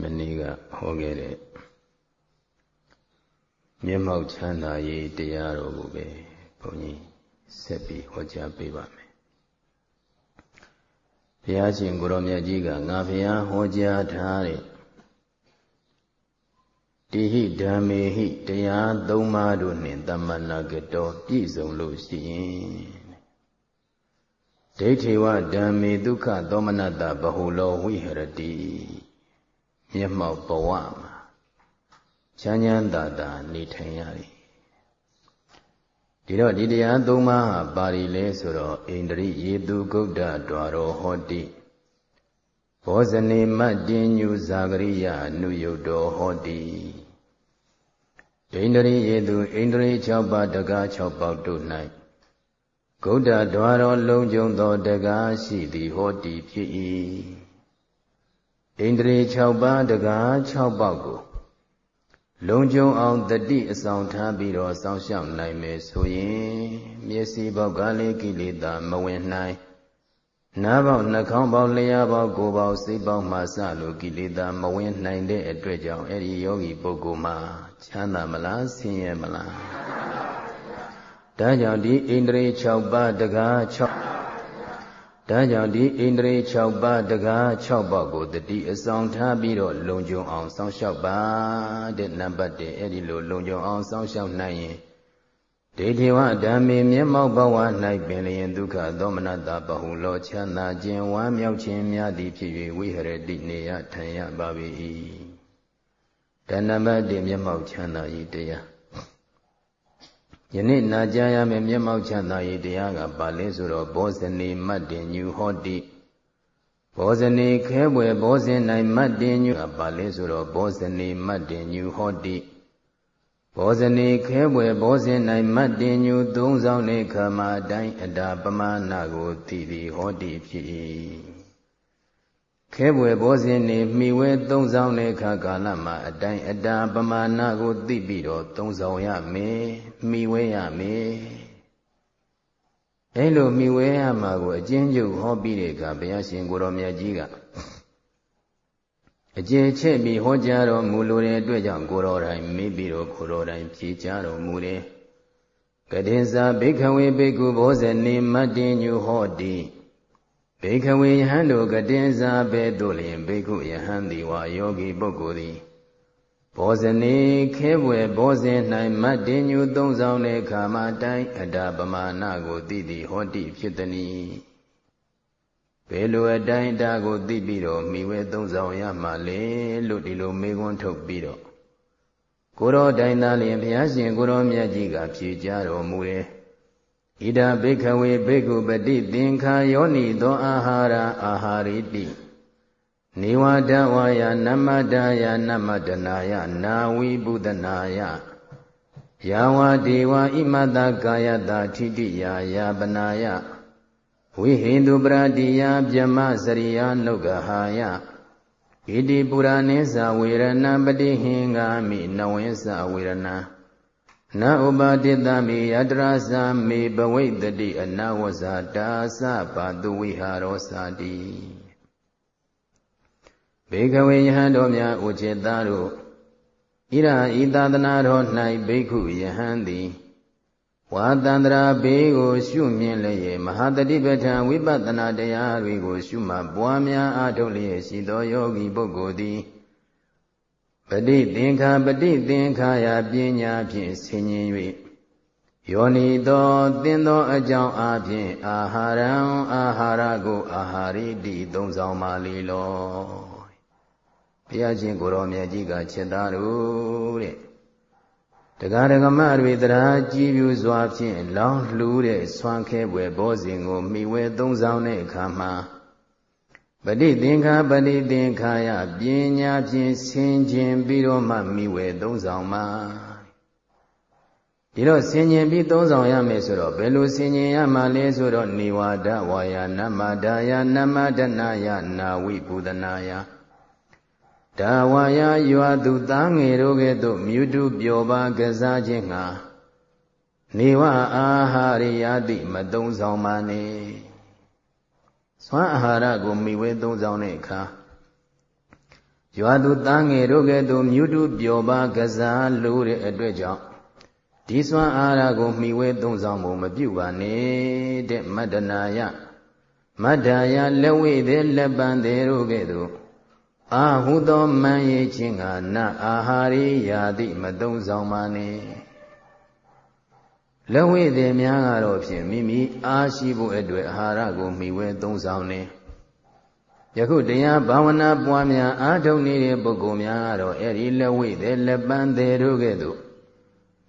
မနေ့ကဟောခဲ့တဲ့မျက်မှောက်ချမ်းသာရေးတရားတော်ကိုပဲဘုန်းကြီးဆက်ပြီးဟောကြားပေးပါမယ်ဘုရားရှင်ကိုရောမြတ်ကြီးကငါဘုရားဟောကြားထားတဲ့တိဟိဓမ္မေဟိတရားသုံးပါးတို့နှင့်တမနာကတော်ပြည့်စုံလို့ရှိရင်ဒိဋ္ဌိဝဓမ္မေဒုက္ခသောမနတဘဟုလောဝိဟရတိ မျက်မှောက်ဘဝမှာချမ်းချမ်းသာသာနေထိုင်ရတယ်ဒီတော့ဒီတရားသုံးပါးဟာပါရီလဲဆိုတော့ဣန္ဒြိယေတုဂုတ်တဒွါရောဟောတိဘောဇနေမတ်တင်ညုဇာဂရိယအနုယုတ်တော်ဟောတိဣန္ဒြိယေတုဣန္ဒြိ6ပါးတကား6ပေါက်တို့၌ဂုတ်တဒွါရောလုံးကျုံသောတကားရှိသည်ဟောတိဖြစ်၏ ဣန္ဒြေ6ပါးတကား6ပေါက်ကိုလုံကျုံအောင်တတိအဆောင်ထားပြီးတော့စောင့်ရှောက်နိုင်မယ်ဆိုရင်မျက်စိပေါက်ကလေးကိလေသာမဝင်နိုင်နားပေါက်နှာခေါင်းပေါက်လျှာပေါက်ကိုယ်ပေါက်စိတ်ပေါက်မှစလို့ကိလေသာမဝင်နိုင်တဲ့အတွက်ကြောင့်အဲ့ဒီယောဂီပုဂ္ဂိုလ်မှာချမ်းသာမလားဆင်းရဲမလားဒါကြောင့်ဒီဣန္ဒြေ6ပါးတကား6 ဒါကြောင့်ဒီဣန္ဒြေ6ပါးတကား6ပေါက်ကိုတတိအဆောင်ထားပြီးတော့လုံခြုံအောင်စောင့်ရှောက်ပါတဲ့နံပါတ်1အဲ့ဒီလိုလုံခြုံအောင်စောင့်ရှောက်နိုင်ရင်ဒိဋ္ဌိဝဓမ္မေမျက်မှောက်ဘဝ၌ပင်လျင်ဒုက္ခသောမနတပဟုလောချမ်းသာခြင်းဝမ်းမြောက်ခြင်းများသည်ဖြစ်၍ဝိဟရတိနေရထိုင်ရပါ၏ဒါနံပါတ်1မျက်မှောက်ချမ်းသာ၏တရား ယနေ့နာကြားရမယ့်မျက်မှောက်ချမ်းသာရေးတရားကပါလဲဆိုတော့ဘောဇနေမတ်တင်ညူဟောတိဘောဇနေခဲပွဲဘောဇင်၌မတ်တင်ညူကပါလဲဆိုတော့ဘောဇနေမတ်တင်ညူဟောတိဘောဇနေခဲပွဲဘောဇင်၌မတ်တင်ညူသုံးဆောင်နေခမအတိုင်းအတာပမာဏကိုသိသည်ဟောတိဖြစ်၏ ခဲပွဲဘောဇင်နေမိဝဲသုံးဆောင်တဲ့အခါကာလမှာအတိုင်းအတာပမာဏကိုသိပြီးတော့သုံးဆောင်ရမယ်မိဝဲရမယ်အဲလိုမိဝဲရမှာကိုအကျဉ်းချုပ်ဟောပြီးတဲ့အခါဘုရားရှင်ကိုရောမြတ်ကြီးကအကျေချက်ပြီးဟောကြားတော်မူလိုတဲ့အတွက်ကြောင့်ကိုရောတိုင်းမိပြီးတော့ကိုရောတိုင်းဖြေကြတော်မူတယ်ကတိဇာဘိခဝေဘိက္ခုဘောဇနေမတ္တင်ညုဟောတိ ဘေခဝေယဟန်တို့ကတင်စားပဲတို့လျင်ဘေခုယဟန်သည်ဝါယောဂီပုဂ္ဂိုလ်သည်ဘောဇနေခဲပွဲဘောဇင်၌မတ်တင်ညူသုံးဆောင်တဲ့ခါမှာတိုင်းအတာပမာဏကိုသိသည်ဟောတိဖြစ်သည်။ဘယ်လိုအတိုင်းအတာကိုသိပြီးတော့မိဝဲသုံးဆောင်ရမှလဲလို့ဒီလိုမေးခွန်းထုတ်ပြီးတော့ကိုရောတိုင်းသားလျင်ဘုရားရှင်ကိုရောမြတ်ကြီးကဖြေကြတော်မူတယ်။ ဣဒဘိခဝေဘိက္ခုပတိသင်္ခာယောနိသောအာဟာရအာဟာရိတိနေဝဒဝါယနမတယနမတနာယနာဝိပုဒနာယယာဝဒေဝဣမတကာယတာထိတိယာယာပနာယဝိဟိန္ဒုပရတိယဗျမစရိယာနုဂဟာယဣတိပုရာနိသဝေရဏပတိဟင်္ဂာမိနဝိသဝေရဏ နဥပါတိတမိယတရာဇာမေဘဝိတတိအနဝဇာတာသပါတုဝိဟာရောစာတိဘေကဝေယဟန်တော်များဥจิตသားတို့ဣရာဤသာသနာတော်၌ဘိက္ခုယဟန်သည်ဝါတန္တရာဘေးကို ရှုမြင်လျက်မဟာတတိပဋ္ဌာန်ဝိပဿနာတရားတွေကို ရှုမှတ်ပွားများအားထုတ်လျက်ရှိသောယောဂီပုဂ္ဂိုလ်သည် ပဋိသင်္ခာပဋိသင်္ခာယပညာဖြင့်ဆင်ញင်၍ယောနီသောသင်သောအကြောင်းအပြင်အာဟာရံအာဟာရကိုအာဟာရိတိသုံးဆောင်ပါလေလောဘုရားရှင်ကိုရောမြတ်ကြီးကချက်သားတို့တဲ့တရားဓမ္မတွေတရားကြည်ပြူစွာဖြင့်လောင်းလှူတဲ့ဆွမ်းခဲပွဲဘောဇင်ကိုမိဝဲသုံးဆောင်တဲ့အခါမှာ ပဋိသင်္ခာပဋိသင်္ခာယပညာဖြင့်ဆင်ခြင်ပြီးတော့မှမိဝဲသုံးဆောင်မှာဒီတော့ဆင်ញင်ပြီးသုံးဆောင်ရမယ်ဆိုတော့ဘယ်လိုဆင်ញင်ရမှာလဲဆိုတော့နေဝါဒဝါယာနမဒါယနမဒနာယနာဝိပုဒနာယဒါဝါယာယွာသူသားငယ်တို့ကဲ့သို့မြူတုပျော်ပါကစားခြင်းငါနေဝအာဟာရိယတိမသုံးဆောင်ပါနဲ့ စွမ်းအာဟာရကိုမိဝဲသုံးဆောင်တဲ့အခါရွာသူသားငယ်တို့ကဲ့သို့မြူတုပျော်ပါကစားလို့တဲ့အတွက်ကြောင့်ဒီစွမ်းအားရာကိုမှီဝဲသုံးဆောင်ဖို့မပြုပါနဲ့တဲ့မတ္တနာယမတ္တာယလက်ဝိသေးလက်ပံသေးတို့ကဲ့သို့အာဟုသောမန်ရိချင်းကနအာဟာရိယာတိမသုံးဆောင်ပါနဲ့ လက်ဝိသေးများကတော့ဖြင့်မိမိအားရှိဖို့အတွက်အာဟာရကိုမှီဝဲသုံးဆောင်နေယခုတရားဘာဝနာပွားများအားထုတ်နေတဲ့ပုဂ္ဂိုလ်များကတော့အဲ့ဒီလက်ဝိသေးလက်ပံသေးတို့ကဲ့သို့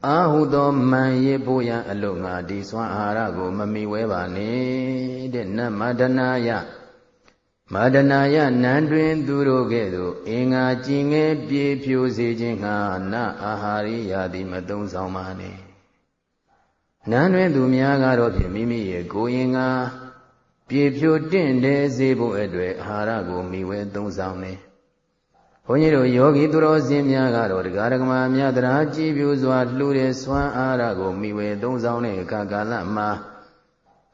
အာဟုသောမန်ရဖို့ရန်အလို့ငါဒီစွမ်းအာဟာရကို မမီဝဲပါနဲ့တဲ့နမဒနာယမာဒနာယနန်းတွင် သူတို့ကဲ့သို့အင်္ဂါကြည်ငယ်ပြေဖြိုစေခြင်းငှာနအာဟာရိယာတိမသုံးဆောင်ပါနဲ့ နန်းတွင်သူများကတော့ဖြင့်မိမိရဲ့ကိုယ်အင်္ဂါပြေဖြိုတင့်တယ်စေဖို့အတွက်အာဟာရကိုမိဝဲသုံးဆောင်နေဘုန်းကြီးတို့ယောဂီသူတော်စင်များကတော့တရားဓမ္မများတရားကြည်ပြူစွာလှူတဲ့စွမ်းအားရကိုမိဝဲသုံးဆောင်တဲ့အခါကာလမှာ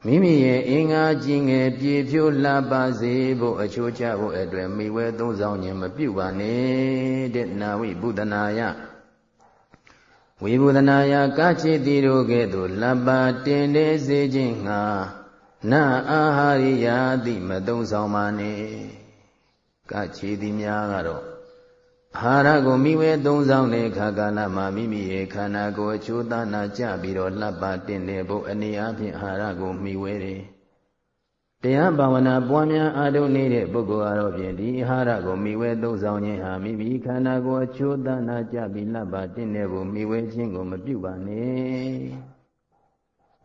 မိမိရဲ့အင်္ဂါကြီးငယ်ပြေဖြိုးလှပါစေဖို့အချိုးချဖို့အတွက်မိဝဲသုံးဆောင်ခြင်းမပြုပါနဲ့တဲ့နာဝိဘုဒ္ဓနာယ ဝိဘုဒ္ဓနာယကာချေတိတို့ကဲ့သို့လှပါတင်တဲ့စေခြင်းငှာနာအာဟာရိယာတိမသုံးဆောင်ပါနဲ့ကာချေတိများကတော့အာဟာရကိုမိဝဲသုံးဆောင်တဲ့ခါကာလမှာမိမိရဲ့ခန္ဓာကိုယ်အချိုးသားနာကြပြီးတော့လှပ်ပါတင်တဲ့ဘုအနေအချင်းအာဟာရကိုမိဝဲတယ်။ တရားဘာဝနာပွားများအားထုတ်နေတဲ့ပုဂ္ဂိုလ်အားဖြင့်ဒီအာဟာရကိုမိဝဲသုံးဆောင်ခြင်းဟာမိမိခန္ဓာကိုယ်အချိုးသားနာကြပြီးလှပ်ပါတင်တဲ့ဘုမိဝဲခြင်းကိုမပြုပါနဲ့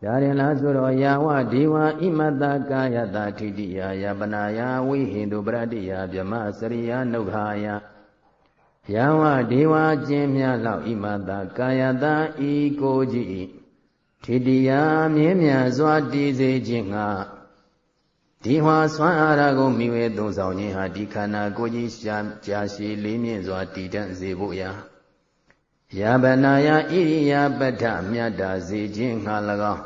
။ဒါရင်လားဆိုတော့ယာဝဒီဝဣမတကာယတာထိတိယယပနာယဝိဟိန္တုပရတိယဗြမစရိယနုခာယယဝဒေဝကျင်းများလောက်ဣမတာကာယတာဤကိုကြည်ထိတိယမြင်းမြတ်စွာတည်စေခြင်းငါ ဒီဟွာဆွမ်းအားရကိုမိဝဲသုံးဆောင်ခြင်းဟာဒီခန္ဓာကိုယ်ကြီးရှားကြာရှည်လေးမြင့်စွာတည်တံ့စေဖို့ရာယာဗနာယဣရိယာပဋ္ဌမြတ်တာစေခြင်းငါ၎င်း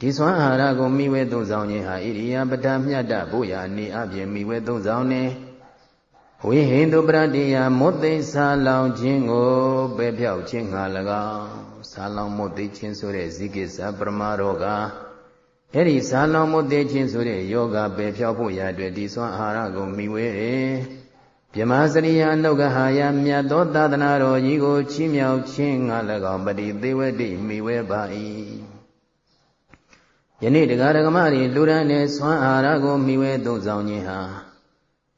ဒီဆွမ်းအာဟာရကိုမိဝဲသုံးဆောင်ခြင်းဟာဣရိယာပဋ္ဌမြတ်တာဖို့ရာနေအပြင်မိဝဲသုံးဆောင်နေဝိဟိန္တုပရတိယမုတ်သိဆာလောင်ခြင်းကိုပဲပြောက်ခြင်းငါ၎င်းဆာလောင်မုတ်သိခြင်းဆိုတဲ့ဇိကိစ္စပရမရောဂ အဲ့ဒီဆာလောင်မုတ်သိခြင်းဆိုတဲ့ယောဂပဲပြောက်ဖို့ရအတွက်ဒီစွမ်းအာဟာရကိုမိဝဲတယ်ပြမစရိယအနုကဟာယမြတ်သောသာသနာတော်ကြီးကိုချီးမြှောက်ခြင်းငါ၎င်းပတိသေဝတိမိဝဲပါ၏ယနေ့တရားဓမ္မတွေလူရန်နဲ့စွမ်းအာဟာရကိုမိဝဲသုံးဆောင်ခြင်းဟာ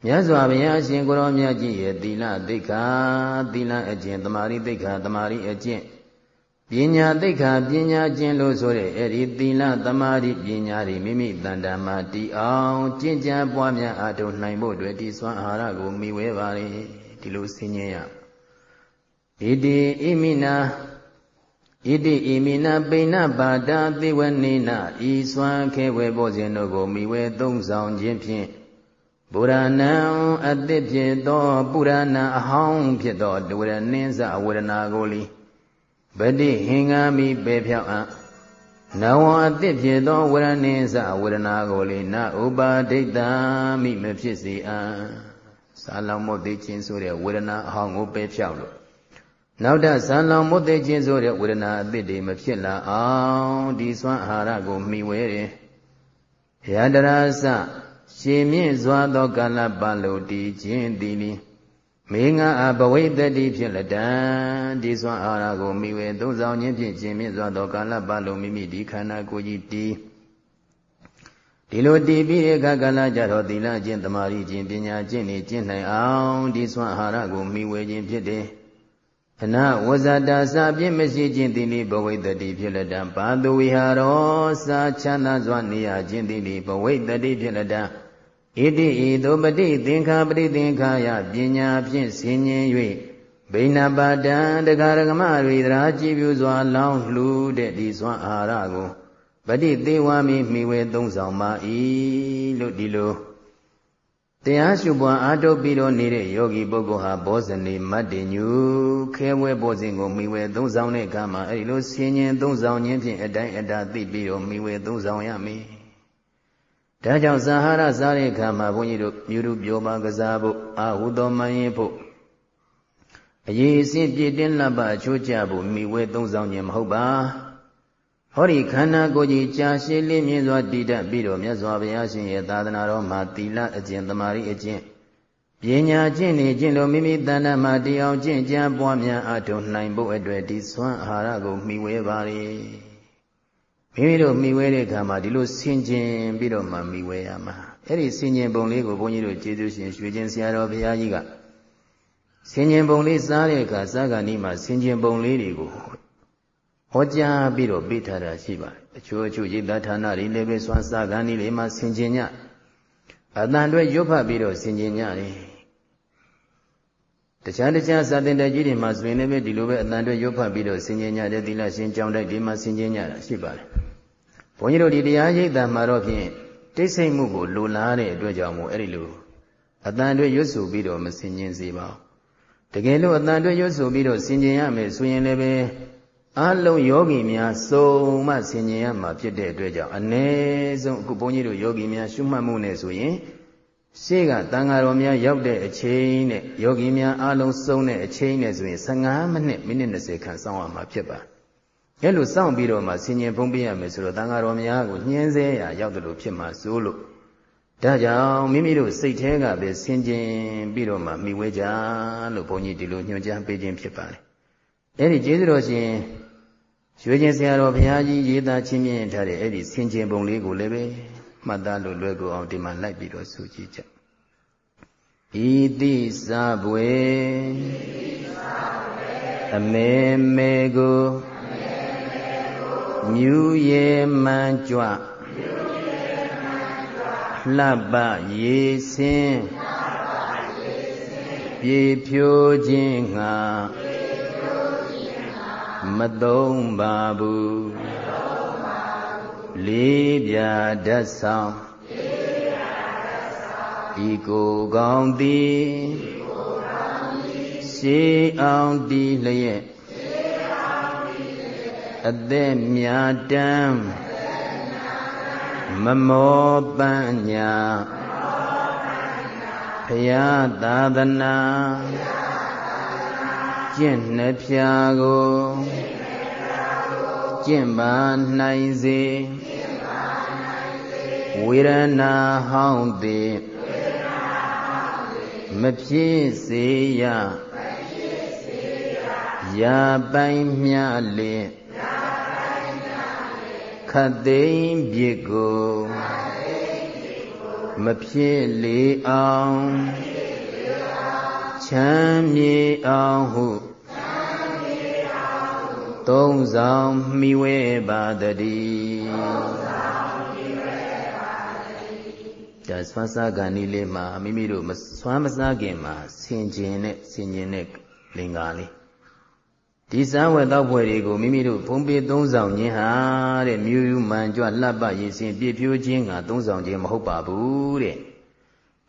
မြတ်စွာဘုရားရှင်ကိုရောမြတ်ကြီးရဲ့သီလသိက္ခာသီလအကျင့်တမာရီသိက္ခာတမာရီအကျင့် ပညာသိက္ခာပညာကျင့်လို့ဆိုတဲ့အဲ့ဒီသီလတမာရီပညာတွေမိမိတန်တမာတည်အောင်ကျင့်ကြံပွားများအားထုတ်နိုင်ဖို့အတွက်ဒီစွမ်းအာဟာရကိုမိဝဲပါလေဒီလိုဆင်ញင်ရဣတိဣမိနာဣတိဣမိနာပိဏပါဒာသေဝနေနာဤစွမ်းခဲဝဲပေါ်စဉ်တို့ကိုမိဝဲသုံးဆောင်ခြင်းဖြင့်ဗုရဏံအသစ်ဖြစ်သောပုရဏအဟောင်းဖြစ်သောဒဝရနှင်းစဝေဒနာကိုလီ ဗတိဟင်္ဂာမိပေဖြောက်အံနဝအသစ်ဖြစ်သောဝရဏင်းစဝေဒနာကိုလီနဥပါဒိတံမိမဖြစ်စေအံသာလောင်မုတ်သိချင်းဆိုတဲ့ဝေဒနာအဟောင်းကိုပေဖြောက်လို့နောက်တဇာလောင်မုတ်သိချင်းဆိုတဲ့ဝေဒနာအသစ်တွေမဖြစ်လာအောင်ဒီစွမ်းအာဟာရကိုမှီဝဲတယ်ယတရာစရှင်မြင့်စွာသောကာလပတ်လို့တည်ခြင်းသည်လီ မေငါအဘဝိတ္တိဖြစ်လက်တံဒီစွမ်းအာရကိုမိဝေသုံးဆောင်ခြင်းဖြင့်ရှင်မြင့်စွာသောကာလပတ်လို့မိမိဒီခန္ဓာကိုယ်ကြီးတည်ဒီလိုတည်ပြီးတဲ့အခါကာလကြတော့သီလကျင့်တမာရီကျင့်ပညာကျင့်နေကျင့်နိုင်အောင်ဒီစွမ်းအာရကိုမိဝေခြင်းဖြစ်တယ်အနဝဇတာစာပြည့်မရှိခြင်းတိနိဘဝိတ္တိဖြစ်လက်တံဘာသူဝိဟာရောစာချမ်းသာစွာနေရခြင်းတိနိဘဝိတ္တိဖြစ်လက်တံ ဣတိဤသို့ပฏิသင်္ခာပฏิသင်္ခာယပညာဖြင့်ဆင်ញင်၍ဘိနာပါဒံတဂရကမတွေသရာကြည်ပြူစွာလောင်းလှူတဲ့ဒီစွမ်းအာရကိုပฏิသေးဝါမိမိဝေသုံးဆောင်ပါ၏လို့ဒီလိုတရားရှုပွားအားထုတ်ပြီးတော့နေတဲ့ယောဂီပုဂ္ဂိုလ်ဟာဘောဇနေမတ်တင်ညူခဲဝဲဘောဇင်ကိုမိဝဲသုံးဆောင်တဲ့အခါမှာအဲဒီလိုဆင်ញင်သုံးဆောင်ခြင်းဖြင့်အတိုင်းအတာသိပြီးတော့မိဝဲသုံးဆောင်ရမည် ဒါကြောင့်ဇာဟာရစားတဲ့အခါမှာဘုန်းကြီးတို့မြူရုပြောပါကစားဖို့အာဟုသောမယင်ဖို့အရေးအစင်းပြည့်တင်းလှပအချိုးကျဖို့မိဝဲသုံးဆောင်ခြင်းမဟုတ်ပါဟောဒီခန္ဓာကိုယ်ကြီးကြာရှည်လင်းမြင့်စွာတည်တတ်ပြီးတော့မြတ်စွာဘုရားရှင်ရဲ့သာသနာတော်မှာသီလအကျင့်သမာဓိအကျင့်ပညာကျင့်နေကျင့်လို့မိမိတဏ္ဍမှာတရားကျင့်ကြံပွားများအထုံနိုင်ဖို့အတွက်ဒီဆွမ်းအာဟာရကိုမှီဝဲပါလေ မိမိတို့မှီဝဲတဲ့အခါမှာဒီလိုဆင်ခြင်ပြီးတော့မှမှီဝဲရမှာအဲ့ဒီဆင်ခြင်ပုံလေးကိုဘုန်းကြီးတို့ကျေးဇူးရှင်ရွှေချင်းဆရာတော်ဘုရားကြီးကဆင်ခြင်ပုံလေးစားတဲ့အခါစားကဏီမှာဆင်ခြင်ပုံလေးတွေကိုဟောကြားပြီးတော့ပေးထားတာရှိပါတယ်အချို့အချို့ရိပ်သာဌာနတွေလည်းပဲစွမ်းစားကဏီလေးမှာဆင်ခြင်ညအတန်တွေရွတ်ဖတ်ပြီးတော့ဆင်ခြင်ညတယ် တခြားတခြားစာသင်တိုက်ကြီးတွေမှာဆိုရင်လည်းဒီလိုပဲအတန်တွေရွတ်ဖတ်ပြီးတော့ဆင်ခြင်ညတဲ့သီလရှင်ကြောင်းတိုက်ဒီမှာဆင်ခြင်ညတာရှိပါတယ်ဘုန်းကြီးတို့ဒီတရားရိပ်သာမှာတော့ဖြင့်တိတ်ဆိတ်မှုကိုလိုလားတဲ့အတွက်ကြောင့်မို့အဲ့ဒီလိုအတန်တွေရွတ်ဆိုပြီးတော့မဆင်ခြင်စေပါဘူးတကယ်လို့အတန်တွေရွတ်ဆိုပြီးတော့ဆင်ခြင်ရမယ်ဆိုရင်လည်းပဲအလုံးယောဂီများစုံမှဆင်ခြင်ရမှာဖြစ်တဲ့အတွက်ကြောင့်အ ਨੇ ဆုံးအခုဘုန်းကြီးတို့ယောဂီများရှုမှတ်မှုနဲ့ဆိုရင် ရှေ့ကတန်ဃာတော်များရောက်တဲ့အချိန်နဲ့ယောဂီများအလုံးစုံတဲ့အချိန်နဲ့ဆိုရင်15မိနစ်မိနစ်20ခန့်စောင့်ရမှာဖြစ်ပါအဲလိုစောင့်ပြီးတော့မှဆင်ញင်ဖုံးပေးရမယ်ဆိုတော့တန်ဃာတော်များကိုညှင်းဆဲရရောက်တယ်လို့ဖြစ်မှာစိုးလို့ဒါကြောင့်မိမိတို့စိတ်ထဲကပဲဆင်ခြင်ပြီးတော့မှမိဝဲကြလို့ဘုန်းကြီးဒီလိုညွှန်ကြားပေးခြင်းဖြစ်ပါတယ်အဲ့ဒီကျေးဇူးတော်ရှင်ရွှေကျင်ဆရာတော်ဘုရားကြီးရေးသားချင်းမြင့်ထားတဲ့အဲ့ဒီဆင်ခြင်ပုံလေးကိုလည်းပဲ မှတ်သားလို့လွယ်ကူအောင်ဒီမှာလိုက်ပြီးတော့ဆိုကြည့်ကြဤတိစာဘွယ်အမေမေကိုမြူရေမှန်ကြွလှပရေစင်းပြေဖြိုးခြင်းငါမသုံးပါဘူး လေးပြဓာတ်ဆောင်ဤကိုကောင်းသည်ရှေးအောင်တီလျက်အသက်မြာတမ်းမမောပညာဘုရားသာသနာကျင့်နှဖျားကိုကျင့်ပါနိုင်စေ ဝေဒနာဟောင်းသည်မဖြစ်စေရရာပိုင်မြလင်ခတ်သိမ်းပြစ်ကိုမဖြစ်လေအောင်ချမ်းမြေအောင်ဟုသုံးဆောင်မိဝဲပါတည်း ဒါဆွမ်းစားကံဤလေးမှာမိမိတို့မဆွမ်းမစားခင်မှာဆင်ကျင်နဲ့ဆင်ကျင်တဲ့လင်္ကာလေးဒီစားဝတ်တော့ဘွယ်တွေကိုမိမိတို့ဖုံးပေးသုံးဆောင်ခြင်းဟာတဲ့မြူးယူမှန်ကြွလှပရည်စင်ပြည့်ဖြိုးခြင်းကသုံးဆောင်ခြင်းမဟုတ်ပါဘူးတဲ့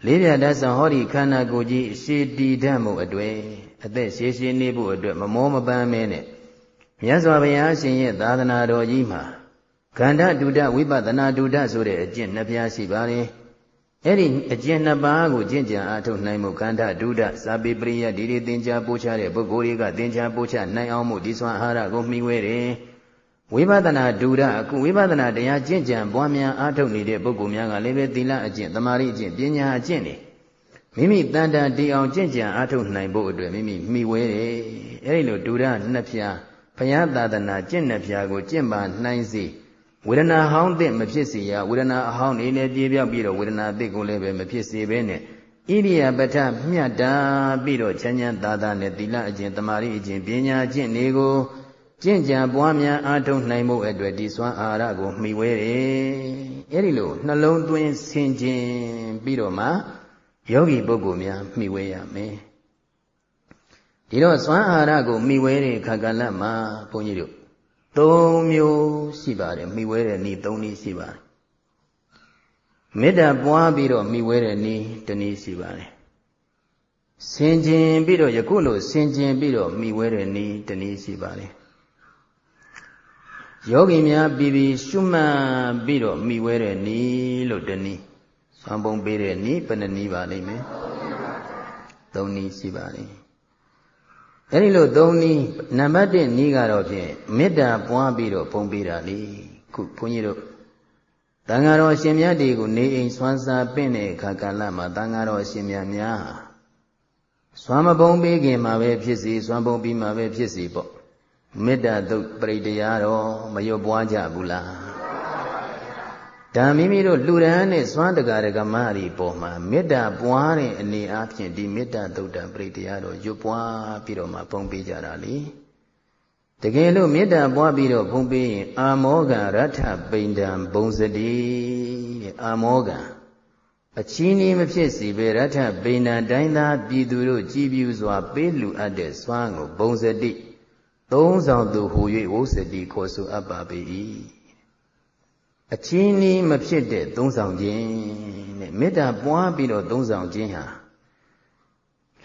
လေးပြတတ်ဆောင်ဟောဒီခန္ဓာကိုယ်ကြီးရှည်တည်တတ်မှုအတွေ့အသက်ရှည်ရှည်နေဖို့အတွက်မမောမပန်းမဲနဲ့မြတ်စွာဘုရားရှင်ရဲ့သာသနာတော်ကြီးမှာခန္ဓာတုဒ္ဒဝိပဿနာတုဒ္ဒဆိုတဲ့အကျင့်နှစ်ပြားရှိပါတယ် အဲ့ဒီအကျင့်နှစ်ပါးကိုကျင့်ကြံအားထုတ်နိုင်မှုခန္ဓာဒုဒ္ဒစာပေပရိယဒီဒီသင်္ချာပို့ချတဲ့ပုဂ္ဂိုလ်တွေကသင်္ချာပို့ချနိုင်အောင်မှုဒီစွမ်းအာဟာရကိုမှီဝဲတယ်ဝိပဿနာဒုဒအခုဝိပဿနာတရားကျင့်ကြံပွားများအားထုတ်နေတဲ့ပုဂ္ဂိုလ်များကလည်းပဲသီလအကျင့်သမာဓိအကျင့်ပညာအကျင့်တွေမိမိတန်တန်တည်အောင်ကျင့်ကြံအားထုတ်နိုင်ဖို့အတွက်မိမိမှီဝဲတယ်အဲဒီလိုဒုဒနှစ်ဖြာဘုရားသာသနာကျင့်နှစ်ဖြာကိုကျင့်ပါနိုင်စေ ဝေဒနာဟောင်းတဲ့မဖြစ်စေရဝေဒနာအဟောင်းနေလည်းပြေပြောက်ပြီးတော့ဝေဒနာအစ်ကိုလည်းပဲမဖြစ်စေဘဲနဲ့ဣရိယာပဋ္ဌမြတ်တာပြီးတော့ချမ်းချမ်းသာသာနဲ့သီလအကျင့်တမာရီအကျင့်ပညာအကျင့်တွေကိုကျင့်ကြံပွားများအားထုတ်နိုင်မှုအတွက်ဒီစွမ်းအာရကိုမှီဝဲတယ်အဲ့ဒီလိုနှလုံးသွင်းဆင်ခြင်ပြီးတော့မှယောဂီပုဂ္ဂိုလ်များမှီဝဲရမယ်ဒီတော့စွမ်းအာရကိုမှီဝဲတဲ့ခါကလမှာဘုန်းကြီးတို့ သုံးမျိုးရှိပါတယ်မှီဝဲတဲ့ဤသုံးနည်းရှိပါတယ်မေတ္တာပွားပြီးတော့မှီဝဲတဲ့ဤတနည်းရှိပါတယ်ဆင်ခြင်ပြီးတော့ယခုလိုဆင်ခြင်ပြီးတော့မှီဝဲတဲ့ဤတနည်းရှိပါတယ်ယောဂီများပြီးပြီးရှုမှတ်ပြီးတော့မိဝဲတဲ့နီးလို့တနည်းဆွမ်းပုံပေးတဲ့နီးဘယ်နှနည်းပါလိမ့်မယ်သုံးနီးရှိပါလိမ့် အဲ့ဒီလိုသုံးနီးနံပါတ်1နီးကတော့ဖြင့်မေတ္တာပွားပြီးတော့ပုံပေးတာလေခုဘုန်းကြီးတို့တန်ဃာတော်ရှင်မြတ်တွေကိုနေအိမ်ဆွမ်းစားပင့်တဲ့အခါကာလမှာတန်ဃာတော်ရှင်မြတ်များဆွမ်းမပုံပေးခင်မှာပဲဖြစ်စီဆွမ်းပုံပြီးမှာပဲဖြစ်စီပေါ့မေတ္တာသုတ်ပရိတရားတော့မရွတ်ပွားကြဘူးလား ဒါမိမိတို့လူရန်နဲ့စွမ်းတကာရကမတွေပေါ်မှာမေတ္တာပွားတဲ့အနေအချင်းဒီမေတ္တာသုတ်တံပရိတရားတော့ရွတ်ပွားပြီးတော့မှပုံပေးကြတာလေတကယ်လို့မေတ္တာပွားပြီးတော့ဘုံပေးရင် အာမောကရထပိန္ဒံဘုံစတိတဲ့အာမောကအချီးနှီးမဖြစ်စီပဲရထပိန္ဒံတိုင်းသားပြည်သူတို့ကြည်ပြူစွာ ပေးလူအပ်တဲ့စွမ်းကိုဘုံစတိသုံးဆောင်သူဟူ၍ဝုစတိခေါ်ဆိုအပ်ပါပေ၏ အချီးနှီးမဖြစ်တဲ့သုံးဆောင်ခြင်းတဲ့မေတ္တာပွားပြီးတော့သုံးဆောင်ခြင်းဟာ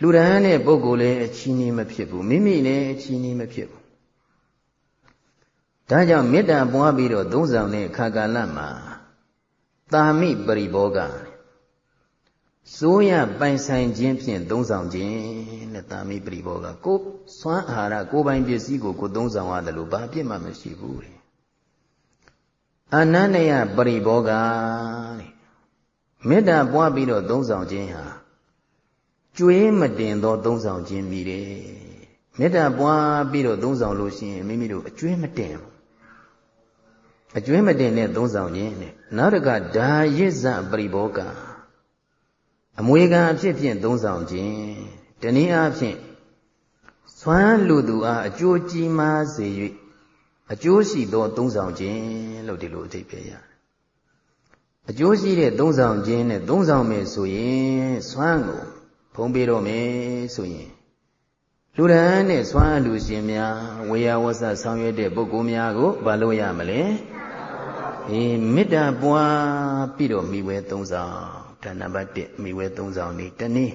လူရန်တဲ့ပုဂ္ဂိုလ်လည်းအချီးနှီးမဖြစ်ဘူးမိမိလည်းအချီးနှီးမဖြစ်ဘူးဒါကြောင့်မေတ္တာပွားပြီးတော့သုံးဆောင်တဲ့အခါကာလမှာတာမိပရိဘောဂစိုးရပိုင်ဆိုင်ခြင်းဖြင့်သုံးဆောင်ခြင်းတဲ့တာမိပရိဘောဂကိုစွမ်းအာဟာရကိုပိုင်ပစ္စည်းကိုကိုသုံးဆောင်ရတယ်လို့ဘာပြစ်မှမရှိဘူးတဲ့ အနန္တယပရိဘောဂတဲ့မေတ္တာပွားပြီးတော့သုံးဆောင်ခြင်းဟာကျွေးမတင်သောသုံးဆောင်ခြင်းမိတယ်မေတ္တာပွားပြီးတော့သုံးဆောင်လို့ရှိရင်မိမိတို့အကျွေးမတင်ဘူးအကျွေးမတင်တဲ့သုံးဆောင်ခြင်းနဲ့နောက်တကဒါရစ်ဇပရိဘောဂအမွေခံအဖြစ်ဖြင့်သုံးဆောင်ခြင်းတနည်းအားဖြင့်စွမ်းလူသူအားအကျိုးကြီးမားစေ၍ အကျိုးရှိသောသုံးဆောင်ခြင်းလို့ဒီလိုအဓိပ္ပာယ်ရတယ်အကျိုးရှိတဲ့သုံးဆောင်ခြင်းနဲ့သုံးဆောင်မယ်ဆိုရင်စွမ်းကိုဖုံးပေးတော့မယ်ဆိုရင်လူရန်နဲ့စွမ်းအလူရှင်များဝေယဝဆဆောင်ရွက်တဲ့ပုဂ္ဂိုလ်များကိုဘာလို့ရမလဲအေးမေတ္တာပွားပြီးတော့မိဝဲသုံးဆောင်ဒါနံပါတ်1မိဝဲသုံးဆောင်နေတနည်း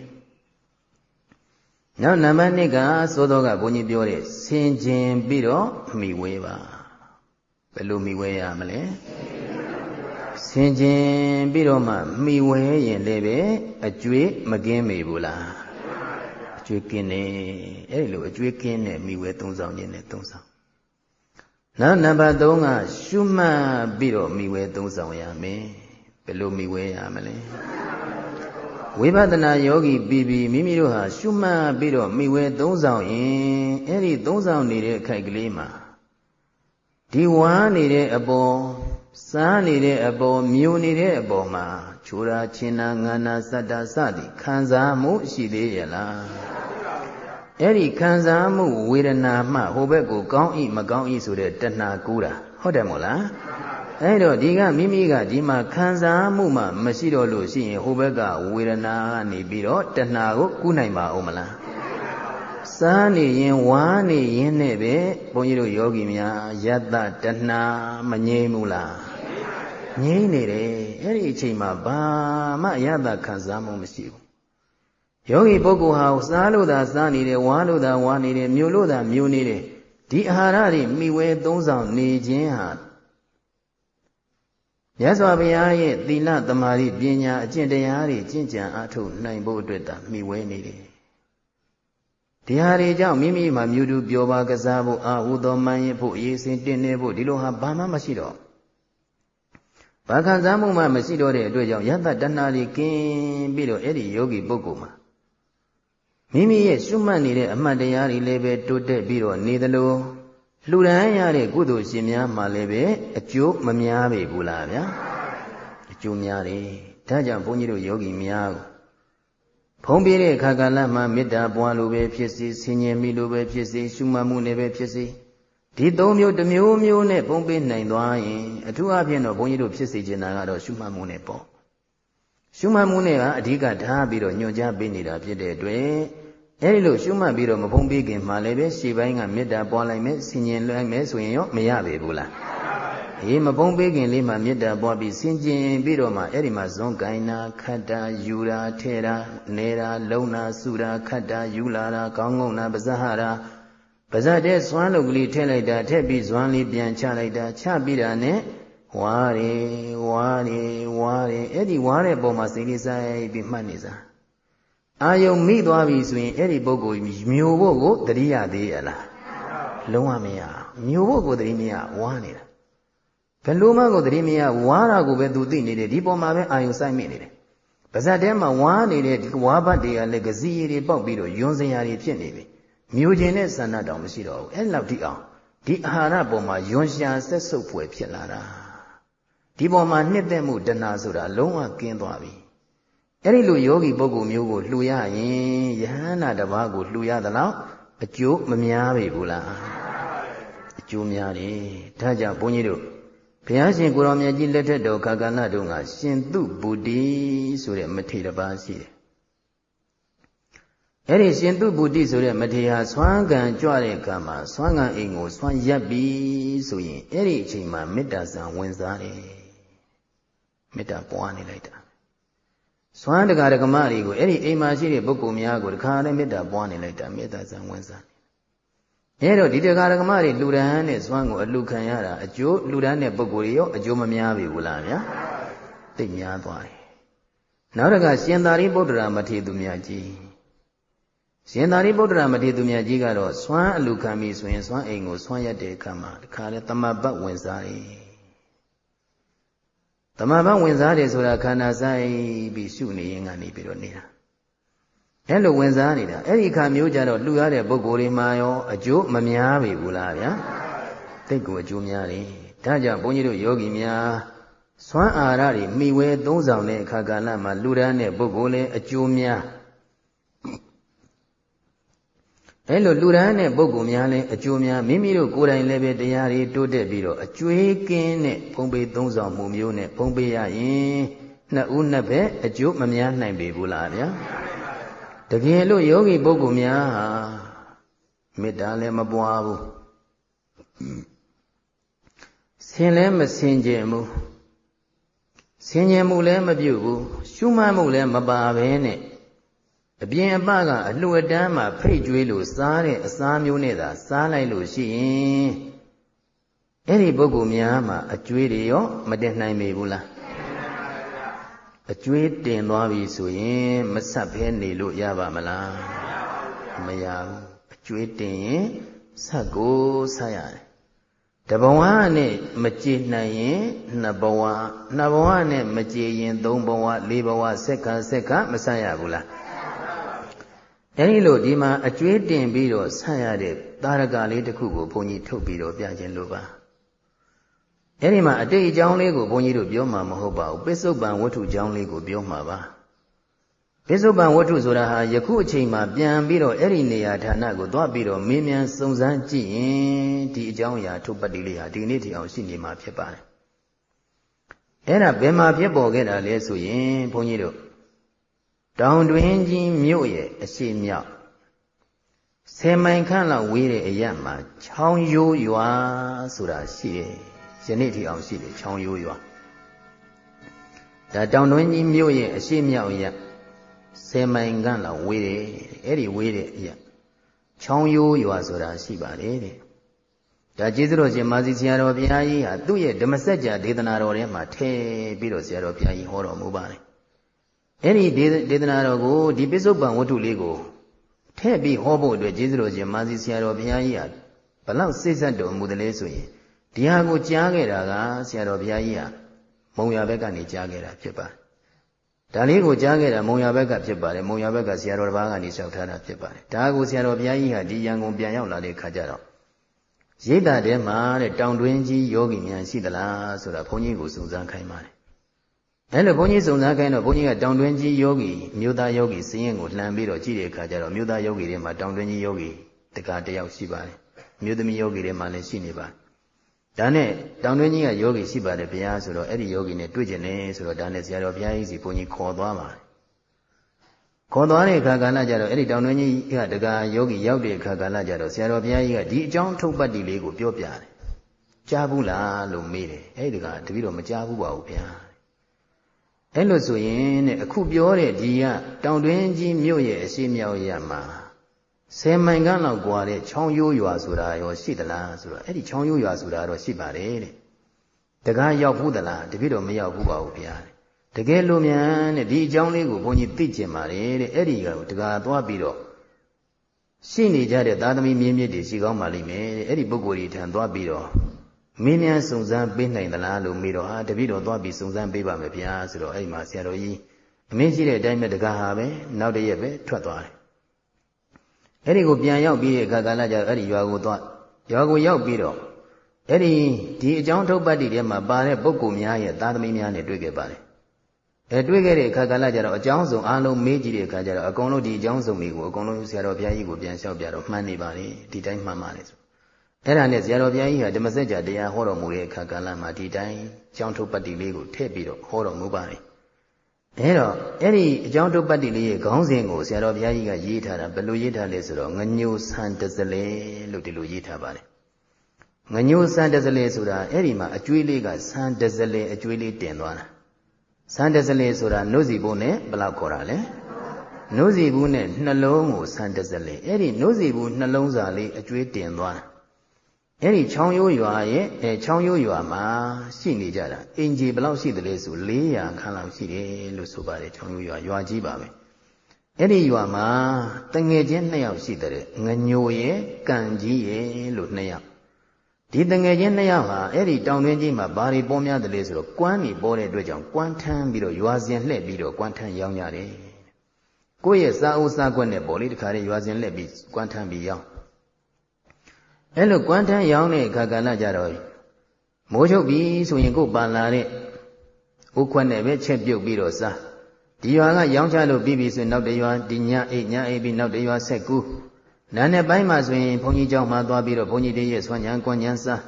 နောက်နံပါတ်2ကသိုးတော်ကဘုန်းကြီးပြောတဲ့ဆင်ခြင်ပြီးတော့မိဝဲပါဘယ်လိုမိဝဲရမလဲဆင်ခြင်ပြီးတော့မှမိဝဲရင်လည်းပဲအကျွေးမကင်းမေဘူးလားအကျွေးကင်းနေအဲ့လိုအကျွေးကင်းတဲ့မိဝဲသုံးဆောင်ခြင်းနဲ့သုံးဆောင်နောက်နံပါတ်3ကရှုမှတ်ပြီးတော့မိဝဲသုံးဆောင်ရမယ်ဘယ်လိုမိဝဲရမလဲ ဝိပဿနာယောဂီပြီးပြီးမိမိတို့ဟာရှုမှတ်ပြီးတော့မိဝဲသုံးဆောင်ရင်အဲ့ဒီသုံးဆောင်နေတဲ့အခိုက်ကလေးမှာဒီဝါနေတဲ့အပေါ်စားနေတဲ့အပေါ်မြူနေတဲ့အပေါ်မှာချိုးတာချင်းနာငါနာစတ္တစသည်ခံစားမှုရှိသေးရဲ့လားအဲ့ဒီခံစားမှုဝေဒနာမှဟိုဘက်ကိုကောင်းဤမကောင်းဤဆိုတဲ့တဏှာကူးတာဟုတ်တယ်မို့လား အဲ့တော့ဒီကမိမိကဒီမှာခံစားမှုမှမရှိတော့လို့ရှိရင်ဟိုဘက်ကဝေဒနာကနေပြီးတော့တဏှာကိုကူးနိုင်ပါဦးမလားစားနေရင်ဝါနေရင်နဲ့ပဲဘုန်းကြီးတို့ယောဂီများယတ္တတဏှာမငြိမ့်ဘူးလားငြိမ့်နေတယ်အဲ့ဒီအချိန်မှာဘာမှယတ္တခံစားမှုမရှိဘူးယောဂီပုဂ္ဂိုလ်ဟာစားလို့သာစားနေတယ်ဝါလို့သာဝါနေတယ်မျိုးလို့သာမျိုးနေတယ်ဒီအာဟာရတွေမိဝဲသုံးဆောင်နေခြင်းဟာ မြတ်စွာဘုရားရဲ့သီလသမာဓိပညာအကျင့်တရားတွေကျင့်ကြံအားထုတ်နိုင်ဖို့အတွက်သာမိဝဲနေတယ်ဒီဟာတွေကြောင့်မိမိမှာမြူတူပျော်ပါကစားဖို့အာဟုသောမှန်ရဖို့အရေးစင်တင်နေဖို့ဒီလိုဟာဘာမှမရှိတော့ဘာခံစားမှုမှမရှိတော့တဲ့အတွက်ကြောင့်ယတ္တတဏှာတွေကင်းပြီးတော့အဲ့ဒီယောဂီပုဂ္ဂိုလ်မှာမိမိရဲ့ရှုမှတ်နေတဲ့အမှတ်တရားတွေလည်းပဲတိုးတက်ပြီးတော့နေသလို လှူဒန်းရတဲ့ကုသိုလ်ရှင်များမှလည်းပဲအကျိုးမများပေဘူးလားဗျာအကျိုးများတယ်ဒါကြောင့်ဘုန်းကြီးတို့ယောဂီများကိုဖုံးပြတဲ့အခါကာလမှာမေတ္တာပွားလိုပဲဖြစ်စေဆင်ញင်မိလိုပဲဖြစ်စေရှုမှတ်မှုနဲ့ပဲဖြစ်စေဒီသုံးမျိုးတစ်မျိုးမျိုးနဲ့ပုံပေးနိုင်သွားရင်အထူးအဖြင့်တော့ဘုန်းကြီးတို့ဖြစ်စေချင်တာကတော့ရှုမှတ်မှုနဲ့ပေါ့ရှုမှတ်မှုနဲ့ကအဓိကထားပြီးတော့ညွှန်ကြားပေးနေတာဖြစ်တဲ့အတွက် အဲဒီလိုရှုမှတ်ပြီးတော့မဖုံးပေးခင်မှာလည်းပဲရှေ့ပိုင်းကမေတ္တာပွားလိုက်မယ်ဆင်ញင်လိုက်မယ်ဆိုရင်ရောမရပေဘူးလားအေးမဖုံးပေးခင်လေးမှာမေတ္တာပွားပြီးဆင်ကျင်ပြီးတော့မှအဲ့ဒီမှာဇွန်ကိုင်းနာခတ်တာယူတာထဲတာနေတာလုံတာစုတာခတ်တာယူလာတာကောင်းငုံတာပဇဟတာပါဇက်တဲ့စွမ်းလုပ်ကလေးထည့်လိုက်တာထည့်ပြီးဇွမ်းလေးပြန်ချလိုက်တာချပြီးတာနဲ့ဝါရီဝါရီဝါရီအဲ့ဒီဝါတဲ့ပုံမှာစိတ်လေးစိုက်ပြီးမှတ်နေစား အာယုံမိသွားပြီဆိုရင်အဲ့ဒီပုဂ္ဂိုလ်မျိုးဖို့ကိုတတိယသေးရလားလုံးဝမရမျိုးဖို့ကိုတတိမရဝါနေတာဘယ်လိုမှကိုတတိမရဝါတာကိုပဲသူသိနေတယ်ဒီပုံမှာပဲအာယုံစိုက်မိနေတယ်ပါဇက်ထဲမှာဝါနေတဲ့ဒီဝါဘတ်တွေကလည်းကစီရည်တွေပေါက်ပြီးတော့ယွန်းစရာတွေဖြစ်နေပြီမျိုးကျင်တဲ့ဆန္ဒတောင်မရှိတော့ဘူးအဲ့လောက်ထိအောင်ဒီအာဟာရပုံမှာယွန်ရှာဆက်ဆုပ်ဖွယ်ဖြစ်လာတာဒီပုံမှာနှစ်သက်မှုတဏှာဆိုတာလုံးဝကင်းသွားပြီ အဲ့ဒီလိုယောဂီပုဂ္ဂိုလ်မျိုးကိုလှူရရင်ယဟန္တာတစ်ပါးကိုလှူရသလောက်အကျိုးမများပေဘူးလားအကျိုးများတယ်ဒါကြောင့်ဘုန်းကြီးတို့ဘုရားရှင်ကိုရောင်မြတ်ကြီးလက်ထက်တော်ခါကဏတုံးကရှင်သူဗုဒ္ဓီဆိုတဲ့မထေရပါရှိတယ်အဲ့ဒီရှင်သူဗုဒ္ဓိဆိုတဲ့မထေရဆွမ်းကံကြွတဲ့ကံမှာဆွမ်းကံအိမ်ကိုဆွမ်းရက်ပြီဆိုရင်အဲ့ဒီအချိန်မှာမေတ္တာဆံဝင်စားတယ်မေတ္တာပွားနေလိုက်တာ စွမ်းတကာဓကမတွေကိုအဲ့ဒီအိမ်မှာရှိတဲ့ပုဂ္ဂိုလ်များကိုတခါနဲ့မေတ္တာပွားနေလိုက်တာမေတ္တာဆံဝင်စားနေအဲ့တော့ဒီတကာဓကမတွေလူဒန်းနဲ့စွမ်းကိုအလူခံရတာအကျိုးလူဒန်းတဲ့ပုဂ္ဂိုလ်တွေရောအကျိုးမများပြီဘူးလားဗျာသိများသွားတယ်နောက်တကရှင်သာရိပုတ္တရာမထေရသူများကြီးရှင်သာရိပုတ္တရာမထေရသူမြတ်ကြီးကတော့စွမ်းအလူခံပြီဆိုရင်စွမ်းအိမ်ကိုစွမ်းရက်တဲ့အခါမှာတခါလေတမပတ်ဝင်စားတယ် တမပတ်ဝင်စားတယ်ဆိုတာခန္ဓာဆိုင်ပြီးရှုနေရင်ကနေပြီးတော့နေတာအဲ့လိုဝင်စားနေတာအဲ့ဒီအခါမျိုးကြတော့လှူရတဲ့ပုဂ္ဂိုလ်တွေမှာရောအကျိုးမများပြီဘူးလားဗျာတိတ်ကိုအကျိုးများတယ်ဒါကြောင့်ဘုန်းကြီးတို့ယောဂီများစွမ်းအာရတွေမိဝဲသုံးဆောင်တဲ့အခါကာလမှာလူရန်တဲ့ပုဂ္ဂိုလ်လည်းအကျိုးများ အဲလိုလူရန်တဲ့ပုဂ္ဂိုလ်များလည်းအကျိုးများမိမိတို့ကိုယ်တိုင်လည်းပဲတရားတွေတိုးတက်ပြီးတော့အကျွေးကင်းတဲ့ဖုံးပေးသုံးဆောင်မှုမျိုးနဲ့ဖုံးပေးရရင်နှစ်ဦးနှစ်ဘက်အကျိုးမများနိုင်ပေဘူးလားဗျာတကယ်လို့ယောဂီပုဂ္ဂိုလ်များဟာမေတ္တာလည်းမပွားဘူးဆင်လည်းမဆင်ကြင်ဘူးဆင်ញင်မှုလည်းမပြုတ်ဘူးရှုမှတ်မှုလည်းမပါဘဲနဲ့ အပြင်အပကအလှူအတန်းမှာဖိတ်ကြွေးလို့စားတဲ့အစားမျိုးနဲ့သာစားလိုက်လို့ရှိရင်အဲ့ဒီပုဂ္ဂိုလ်များမှာအကျွေးတွေရောမတင်နိုင်ပေဘူးလားအကျွေးတင်သွားပြီဆိုရင်မဆက်ဖဲနေလို့ရပါမလားမရဘူးအကျွေးတင်ရင်ဆက်ကိုဆက်ရတယ်တဘဝနဲ့မကြည်နိုင်ရင်နှစ်ဘဝနှစ်ဘဝနဲ့မကြည်ရင်သုံးဘဝလေးဘဝစက္ကစက္ကမဆက်ရဘူးလား အဲဒီလိုဒီမှာအကျွေးတင်ပြီးတော့ဆန့်ရတဲ့တာရကလေးတစ်ခုကိုဘုန်းကြီးထုတ်ပြီးတော့ပြခြင်းလို့ပါအဲဒီမှာအတိတ်အကြောင်းလေးကိုဘုန်းကြီးတို့ပြောမှာမဟုတ်ပါဘူးပစ္စုပန်ဝတ္ထုအကြောင်းလေးကိုပြောမှာပါပစ္စုပန်ဝတ္ထုဆိုတာဟာယခုအချိန်မှာပြန်ပြီးတော့အဲ့ဒီနေရာဌာနကိုသွားပြီးတော့မင်းမြန်စုံစမ်းကြည့်ရင်ဒီအကြောင်းအရာထုတ်ပတ်တိလေးဟာဒီနေ့ထီအောင်ရှိနေမှာဖြစ်ပါတယ်အဲ့ဒါဘယ်မှာဖြစ်ပေါ်ခဲ့တာလဲဆိုရင်ဘုန်းကြီးတို့ တောင်တွင်ကြီးမြို့ရဲ့အရှိမြောက်ဆယ်မိုင်ခန့်လောက်ဝေးတဲ့အရက်မှာချောင်းရိုးရွာဆိုတာရှိတယ်။ယနေ့ထိအောင်ရှိတယ်ချောင်းရိုးရွာ။ဒါတောင်တွင်ကြီးမြို့ရဲ့အရှိမြောက်ရက်ဆယ်မိုင်ခန့်လောက်ဝေးတယ်။အဲ့ဒီဝေးတဲ့အရက်ချောင်းရိုးရွာဆိုတာရှိပါတယ်တဲ့။ဒါကျေးဇူးတော်ရှင်မာစီဆရာတော်ဘုရားကြီးဟာသူ့ရဲ့ဓမ္မစကြာဒေသနာတော်ထဲမှာထည့်ပြီးတော့ဆရာတော်ဘုရားကြီးဟောတော်မူပါတယ် အဲ့ဒီဒေသနာတော်ကိုဒီပစ္စုပန်ဝတ္ထုလေးကိုထည့်ပြီးဟောဖို့အတွက်ကျေးဇူးတော်ရှင်မာစီဆရာတော်ဘုရားကြီးဟာဘလောက်စိတ်ဆက်တော်မူတယ်လဲဆိုရင်ဒီဟာကိုကြားခဲ့တာကဆရာတော်ဘုရားကြီးဟာမုံရဘက်ကနေကြားခဲ့တာဖြစ်ပါတယ်။ဒါလေးကိုကြားခဲ့တာမုံရဘက်ကဖြစ်ပါတယ်။မုံရဘက်ကဆရာတော်တစ်ပါးကနေလျှောက်ထားတာဖြစ်ပါတယ်။ဒါကိုဆရာတော်ဘုရားကြီးဟာဒီရန်ကုန်ပြန်ရောက်လာတဲ့ခါကျတော့ရိတ်တာထဲမှာတဲ့တောင်တွင်းကြီးယောဂီများရှိသလားဆိုတာဘုန်းကြီးကိုစုံစမ်းခိုင်းပါတယ် အဲလိုဘုန်းကြီးစုံစမ်းခိုင်းတော့ဘုန်းကြီးကတောင်တွင်းကြီးယောဂီမြို့သားယောဂီစည်ရင်ကိုလှမ်းပြီးတော့ကြည့်တဲ့အခါကျတော့မြို့သားယောဂီတွေမှာတောင်တွင်းကြီးယောဂီတကားတယောက်ရှိပါတယ်မြို့သမီးယောဂီတွေမှာလည်းရှိနေပါတယ်ဒါနဲ့တောင်တွင်းကြီးကယောဂီရှိပါတယ်ဘုရားဆိုတော့အဲ့ဒီယောဂီနဲ့တွေ့ကျင်တယ်ဆိုတော့ဒါနဲ့ဆရာတော်ဘုရားကြီးစီဘုန်းကြီးခေါ်သွားပါတယ်ခေါ်သွားတဲ့အခါကလည်းကြတော့အဲ့ဒီတောင်တွင်းကြီးကတကားယောဂီရောက်တဲ့အခါကလည်းကြတော့ဆရာတော်ဘုရားကြီးကဒီအကြောင်းထုတ်ပတ်တီလေးကိုပြောပြတယ်ကြားဘူးလားလို့မေးတယ်အဲ့ဒီတကားတပည့်တော်မကြားဘူးပါဘူးဗျာ အဲ့လိုဆိုရင်တဲ့အခုပြောတဲ့ဒီကတောင်တွင်းကြီးမြို့ရဲ့အရှိမြောက်ရမှာ10မိုင်ကလောက်ကွာတဲ့ချောင်းရိုးရွာဆိုတာရောရှိသလားဆိုတော့အဲ့ဒီချောင်းရိုးရွာဆိုတာတော့ရှိပါတယ်တဲ့တကားရောက်ဘူးသလားတပည့်တော်မရောက်ဘူးပါဘူးဗျာတကယ်လို့မြန်တဲ့ဒီအကြောင်းလေးကိုဘုန်းကြီးသိကျင်ပါတယ်တဲ့အဲ့ဒီကတကားသွားပြီးတော့ရှိနေကြတဲ့သာသမီမြင်းမြစ်တွေရှိကောင်းပါလိမ့်မယ်တဲ့အဲ့ဒီပုဂ္ဂိုလ်ကြီးထံသွားပြီးတော့ မင်းများစုံစမ်းပေးနိုင်သလားလို့မေးတော့ဟာတပည့်တော်သွားပြီးစုံစမ်းပေးပါမယ်ဗျာဆိုတော့အဲ့ဒီမှာဆရာတော်ကြီးအမင်းရှိတဲ့အတိုင်းပဲတကားဟာပဲနောက်တရက်ပဲထွက်သွားတယ်အဲ့ဒီကိုပြန်ရောက်ပြီးတဲ့အခါကာလကျတော့အဲ့ဒီရွာကိုသွားရွာကိုရောက်ပြီးတော့အဲ့ဒီဒီအကြောင်းထုတ်ပတ်တိထဲမှာပါတဲ့ပုဂ္ဂိုလ်များရဲ့သာသမီများနဲ့တွေ့ခဲ့ပါတယ်အဲတွေ့ခဲ့တဲ့အခါကာလကျတော့အကြောင်းစုံအားလုံးမေးကြည့်တဲ့အခါကျတော့အကုန်လုံးဒီအကြောင်းစုံတွေကိုအကုန်လုံးဆရာတော်ဘုရားကြီးကိုပြန်လျှောက်ပြတော့မှန်နေပါလေဒီတိုင်းမှန်ပါလေဆို အဲ့ဒါနဲ့ဆရာတော်ဘုရားကြီးဟာဓမ္မစကြာတရားဟောတော်မူတဲ့အခါကာလမှာဒီတိုင်းအကြောင်းထုတ်ပတ်တိလေးကိုထည့်ပြီးတော့ဟောတော်မူပါတယ်အဲတော့အဲ့ဒီအကြောင်းတုပ္ပတ္တိလေးရဲ့ခေါင်းစဉ်ကိုဆရာတော်ဘုရားကြီးကရေးထားတာဘယ်လိုရေးထားလဲဆိုတော့ငညိုဆန်တစလေလို့ဒီလိုရေးထားပါတယ်ငညိုဆန်တစလေဆိုတာအဲ့ဒီမှာအကျွေးလေးကဆန်တစလေအကျွေးလေးတင်သွားတာဆန်တစလေဆိုတာနှုတ်စီဘူးနဲ့ဘယ်လောက်ခေါ်တာလဲနှုတ်စီဘူးနဲ့နှလုံးကိုဆန်တစလေအဲ့ဒီနှုတ်စီဘူးနှလုံးစာလေးအကျွေးတင်သွားတာ အဲ့ဒီချောင်းရိုးရွာရဲ့အဲချောင်းရိုးရွာမှာရှိနေကြတာအင်ဂျီဘယ်လောက်ရှိသလဲဆို400ခန်းလောက်ရှိတယ်လို့ဆိုပါတယ်ချောင်းရိုးရွာရွာကြီးပါပဲအဲ့ဒီရွာမှာတငယ်ချင်း2ယောက်ရှိတဲ့ငညိုရဲ့ကံကြီးရဲ့လို့2ယောက်ဒီတငယ်ချင်း2ယောက်ဟာအဲ့ဒီတောင်တွင်းကြီးမှာဘာတွေပေါ်များတယ်လဲဆိုတော့ကွမ်းနေပေါ်တဲ့အတွက်ကြောင့်ကွမ်းထမ်းပြီးတော့ရွာစဉ်လှည့်ပြီးတော့ကွမ်းထမ်းရောင်းရတယ်ကိုယ့်ရဲ့စားအိုးစားကွက်နဲ့ပေါ်လေတခါတည်းရွာစဉ်လှည့်ပြီးကွမ်းထမ်းပြီးရောင်း အဲ့လိုကွမ်းထမ်းရောင်းတဲ့အခါကဏ္ဍကြတော့မိုးချုပ်ပြီဆိုရင်ကိုပန်လာတဲ့ဥခွက်နဲ့ပဲချက်ပြုတ်ပြီးတော့စားဒီရွာကရောင်းချလို့ပြီးပြီဆိုရင်နောက်တရွာဒီညအိတ်ညအိတ်ပြီးနောက်တရွာဆက်ကူးနာနဲ့ပိုင်းမှာဆိုရင်ဘုန်းကြီးเจ้าမှာသွားပြီးတော့ဘုန်းကြီးတည်းရဲ့ဆွမ်းညံကွန်ညံစား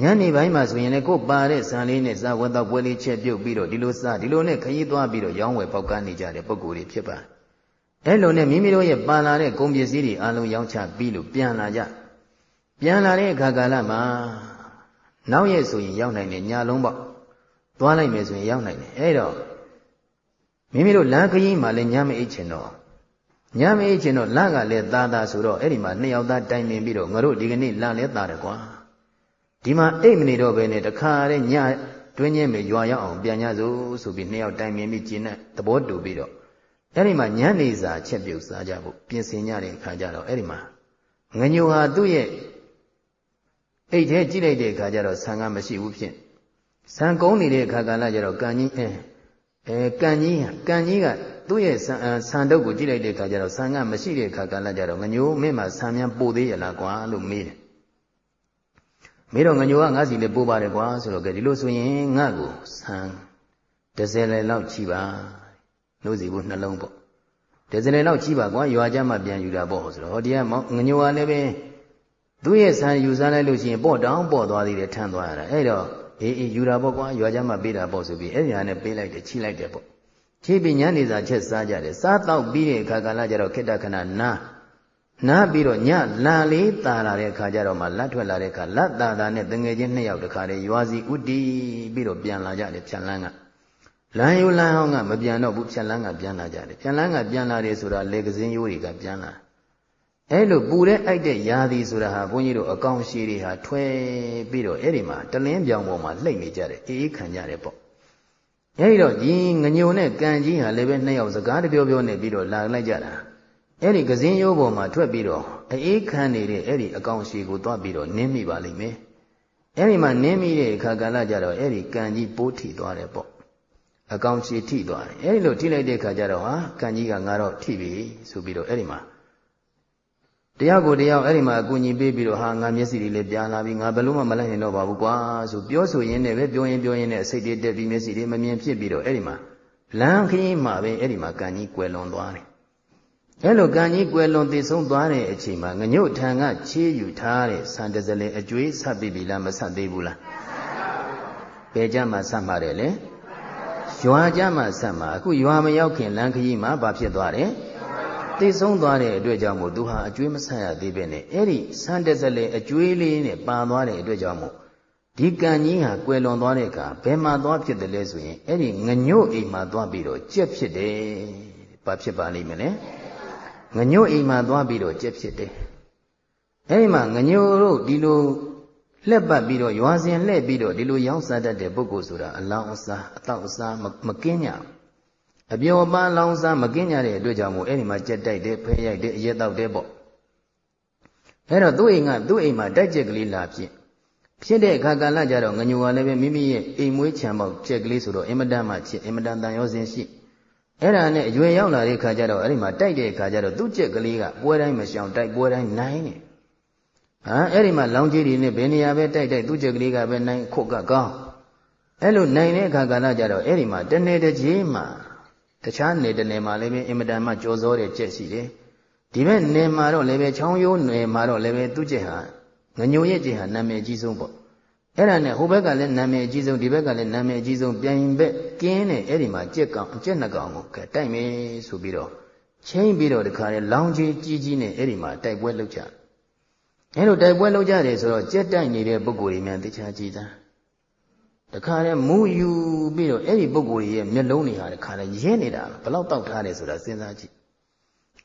ညနေပိုင်းမှာဆိုရင်လည်းကိုပါတဲ့ဇံလေးနဲ့စားဝတ်တော့ပွဲလေးချက်ပြုတ်ပြီးတော့ဒီလိုစားဒီလိုနဲ့ခရီးသွားပြီးတော့ရောင်းဝယ်ပေါက်ကနေကြတဲ့ပုံကိုယ်တွေဖြစ်ပါတယ်အဲ့လိုနဲ့မိမိတို့ရဲ့ပန်လာတဲ့ကုန်ပစ္စည်းတွေအလုံးရောင်းချပြီးလို့ပြန်လာကြ ပြန်လာတဲ့အခါကာလမှာနောက်ရက်ဆိုရင်ရောက်နိုင်တယ်ညလုံးပေါ့သွားလိုက်မယ်ဆိုရင်ရောက်နိုင်တယ်အဲ့တော့မိမိတို့လမ်းခရီးမှာလည်းညမအိတ်ချင်တော့ညမအိတ်ချင်တော့လကလည်းသားသားဆိုတော့အဲ့ဒီမှာနှစ်ယောက်သားတိုင်ပင်ပြီးတော့ငါတို့ဒီကနေ့လလည်းသားတယ်ကွာဒီမှာအိတ်မနေတော့ဘဲနဲ့တခါတည်းညတွင်းချင်းပဲရွာရောက်အောင်ပြန်ကြစို့ဆိုပြီးနှစ်ယောက်တိုင်ပင်ပြီးကျင်းတဲ့သဘောတူပြီးတော့အဲ့ဒီမှာညနေစာချက်ပြုတ်စားကြဖို့ပြင်ဆင်ကြတဲ့အခါကျတော့အဲ့ဒီမှာငညိုဟာသူ့ရဲ့ အိတ်ထဲကြည့်လိုက်တဲ့အခါကျတော့ဆံကမရှိဘူးဖြစ်ဆံကုန်းနေတဲ့အခါကလည်းကျတော့ကံကြီးအဲအဲကံကြီးကံကြီးကသူ့ရဲ့ဆံဆံတုပ်ကိုကြည့်လိုက်တဲ့အခါကျတော့ဆံကမရှိတဲ့အခါကလည်းကျတော့ငညိုမင်းမှာဆံမြန်ပို့သေးရလားကွာလို့မေးတယ်မေးတော့ငညိုကငါစီလေးပို့ပါတယ်ကွာဆိုတော့ကဲဒီလိုဆိုရင်ငါ့ကိုဆံဒဇယ်လလောက်ချီပါနှုတ်စီဘူးနှလုံးပေါ့ဒဇယ်လလောက်ချီပါကွာရွာကြမှာပြန်ယူတာပေါ့ဆိုတော့ဟောဒီကငညိုကလည်းပဲ သူ့ရဲ့ဆံယူစားလိုက်လို့ရှိရင်ပေါ့တောင်းပေါ့သွားသေးတယ်ထမ်းသွားရတာအဲ့တော့အေးအေးယူတာပေါ့ကွာရွာကြမှာပေးတာပေါ့ဆိုပြီးအဲ့ဒီဟာနဲ့ပေးလိုက်တယ်ချိလိုက်တယ်ပေါ့ချိပြီးညနေစာချက်စားကြတယ်စားတော့ပြီးတဲ့အခါကလည်းကြတော့ခိတ္တခဏနားနားပြီးတော့ညလန်လေးตาလာတဲ့အခါကျတော့မှလက်ထွက်လာတဲ့အခါလက်ตาတာနဲ့တငယ်ချင်းနှစ်ယောက်တခါလေရွာစီဥတီပြီးတော့ပြန်လာကြတယ်ဖြန်လန်းကလမ်းယူလမ်းဟောင်းကမပြန်တော့ဘူးဖြန်လန်းကပြန်လာကြတယ်ဖြန်လန်းကပြန်လာတယ်ဆိုတာလေကစင်းရိုးတွေကပြန်လာ အဲ့လိုပူတဲ့အိုက်တဲ့ယာသည်ဆိုတာဟာဘုန်းကြီးတို့အကောင်ရှိတွေဟာထွဲပြီးတော့အဲ့ဒီမှာတလင်းပြောင်ပေါ်မှာလှိမ့်နေကြတယ်အေးအေးခံကြတယ်ပေါ့အဲ့ဒီတော့ဒီငညုံနဲ့ကံကြီးဟာလည်းပဲနှစ်ယောက်စကားတပြောပြောနဲ့ပြီးတော့လာလိုက်ကြတာအဲ့ဒီကစင်းရိုးပေါ်မှာထွက်ပြီးတော့အေးခံနေတဲ့အဲ့ဒီအကောင်ရှိကိုသွားပြီးတော့နင်းမိပါလိမ့်မယ်အဲ့ဒီမှာနင်းမိတဲ့အခါကလည်းကြတော့အဲ့ဒီကံကြီးပိုးထိသွားတယ်ပေါ့အကောင်ရှိထိသွားတယ်အဲ့ဒီလိုထိလိုက်တဲ့အခါကျတော့ဟာကံကြီးကငါတော့ထိပြီဆိုပြီးတော့အဲ့ဒီမှာ တရားကိုတရားအဲ့ဒီမှာအကူအညီပေးပြီးတော့ဟာငါမျက်စိတွေလည်းပြာလာပြီငါဘယ်လို့မှမလိုက်နိုင်တော့ပါဘူးကွာဆိုပြောဆိုရင်းနဲ့ပဲပြောရင်ပြောရင်နဲ့စိတ်တွေတက်ပြီးမျက်စိတွေမမြင်ဖြစ်ပြီးတော့အဲ့ဒီမှာလမ်းခရီးမှာပဲအဲ့ဒီမှာကံကြီးကွယ်လွန်သွားတယ်အဲ့လိုကံကြီးကွယ်လွန်သိဆုံးသွားတဲ့အချိန်မှာငညုတ်ထံကချေးယူထားတဲ့ဆန်တစလဲအကျွေးဆက်ပြီးပြီလားမဆက်သေးဘူးလားဘယ်ကြမှာဆက်မှာတယ်လဲရွာကြမှာဆက်မှာအခုရွာမရောက်ခင်လမ်းခရီးမှာဘာဖြစ်သွားတယ် သိဆုံးသွားတဲ့အတွက်ကြောင့်မို့သူဟာအကျွေးမဆက်ရသေးပဲနဲ့အဲ့ဒီဆန်တစလဲအကျွေးလေးနဲ့ပါသွားတဲ့အတွက်ကြောင့်မို့ဒီကံကြီးဟာကွယ်လွန်သွားတဲ့အခါဘယ်မှာသွားဖြစ်တယ်လဲဆိုရင်အဲ့ဒီငညို့အိမ်မှာသွားပြီးတော့ကြက်ဖြစ်တယ်။ဘာဖြစ်ပါလိမ့်မလဲ။ငငညို့အိမ်မှာသွားပြီးတော့ကြက်ဖြစ်တယ်အဲဒီမှာငညို့တို့ဒီလိုလှက်ပတ်ပြီးတော့ရွာစဉ်လှည့်ပြီးတော့ဒီလိုရောင်းစားတတ်တဲ့ပုဂ္ဂိုလ်ဆိုတာအလောင်းအစားအတော့အစားမကင်းကြ အပျော်ပန်းလောင်းစားမကင်းကြတဲ့အတွက်ကြောင့်မို့အဲ့ဒီမှာကြက်တိုက်တယ်ဖဲရိုက်တယ်အရက်တောက်တယ်ပေါ့အဲ့တော့သူ့အိမ်ကသူ့အိမ်မှာတိုက်ကြက်ကလေးလာဖြစ်ဖြစ်တဲ့အခါကာလကြတော့ငညိုကလည်းပဲမိမိရဲ့အိမ်မွေးချံပေါက်ကြက်ကလေးဆိုတော့အင်မတန်မှချစ်အင်မတန်တန်ရောစင်ရှိအဲ့ဒါနဲ့အရွယ်ရောက်လာတဲ့အခါကျတော့အဲ့ဒီမှာတိုက်တဲ့အခါကျတော့သူ့ကြက်ကလေးကပွဲတိုင်းမရှောင်တိုက်ပွဲတိုင်းနိုင်နေဟာအဲ့ဒီမှာလောင်ကြီးတွေနဲ့ဘယ်နေရာပဲတိုက်တိုက်သူ့ကြက်ကလေးကပဲနိုင်ခုတ်ကကောင်းအဲ့လိုနိုင်တဲ့အခါကာလကြတော့အဲ့ဒီမှာတနေ့တစ်ကြီးမှာ တခြားနေတနေမှာလည်းပဲအင်မတန်မှကြော်စောတဲ့ကြက်ရှိတယ်ဒီဘက်နေမှာတော့လည်းပဲချောင်းရိုးနယ်မှာတော့လည်းပဲသူ့ကြက်ဟာငညိုရဲ့ကြက်ဟာနာမည်ကြီးဆုံးပေါ့အဲ့ဒါနဲ့ဟိုဘက်ကလည်းနာမည်အကြီးဆုံးဒီဘက်ကလည်းနာမည်အကြီးဆုံးပြန်ဘက်ကင်းနဲ့အဲ့ဒီမှာကြက်ကောင်ကြက်နှစ်ကောင်ကိုကဲတိုက်မယ်ဆိုပြီးတော့ချင်းပြီးတော့တခါလေလောင်ကြီးကြီးကြီးနဲ့အဲ့ဒီမှာတိုက်ပွဲလုပ်ကြအဲ့လိုတိုက်ပွဲလုပ်ကြတယ်ဆိုတော့ကြက်တိုက်နေတဲ့ပုဂ္ဂိုလ်တွေများတခြားကြည်သား တခါလေမူယူပြီးတော့အဲ့ဒီပုဂ္ဂိုလ်ရဲ့မျက်လုံးတွေဟာတခါလေရဲနေတာဘယ်လောက်တောက်ထားတယ်ဆိုတာစဉ်းစားကြည့်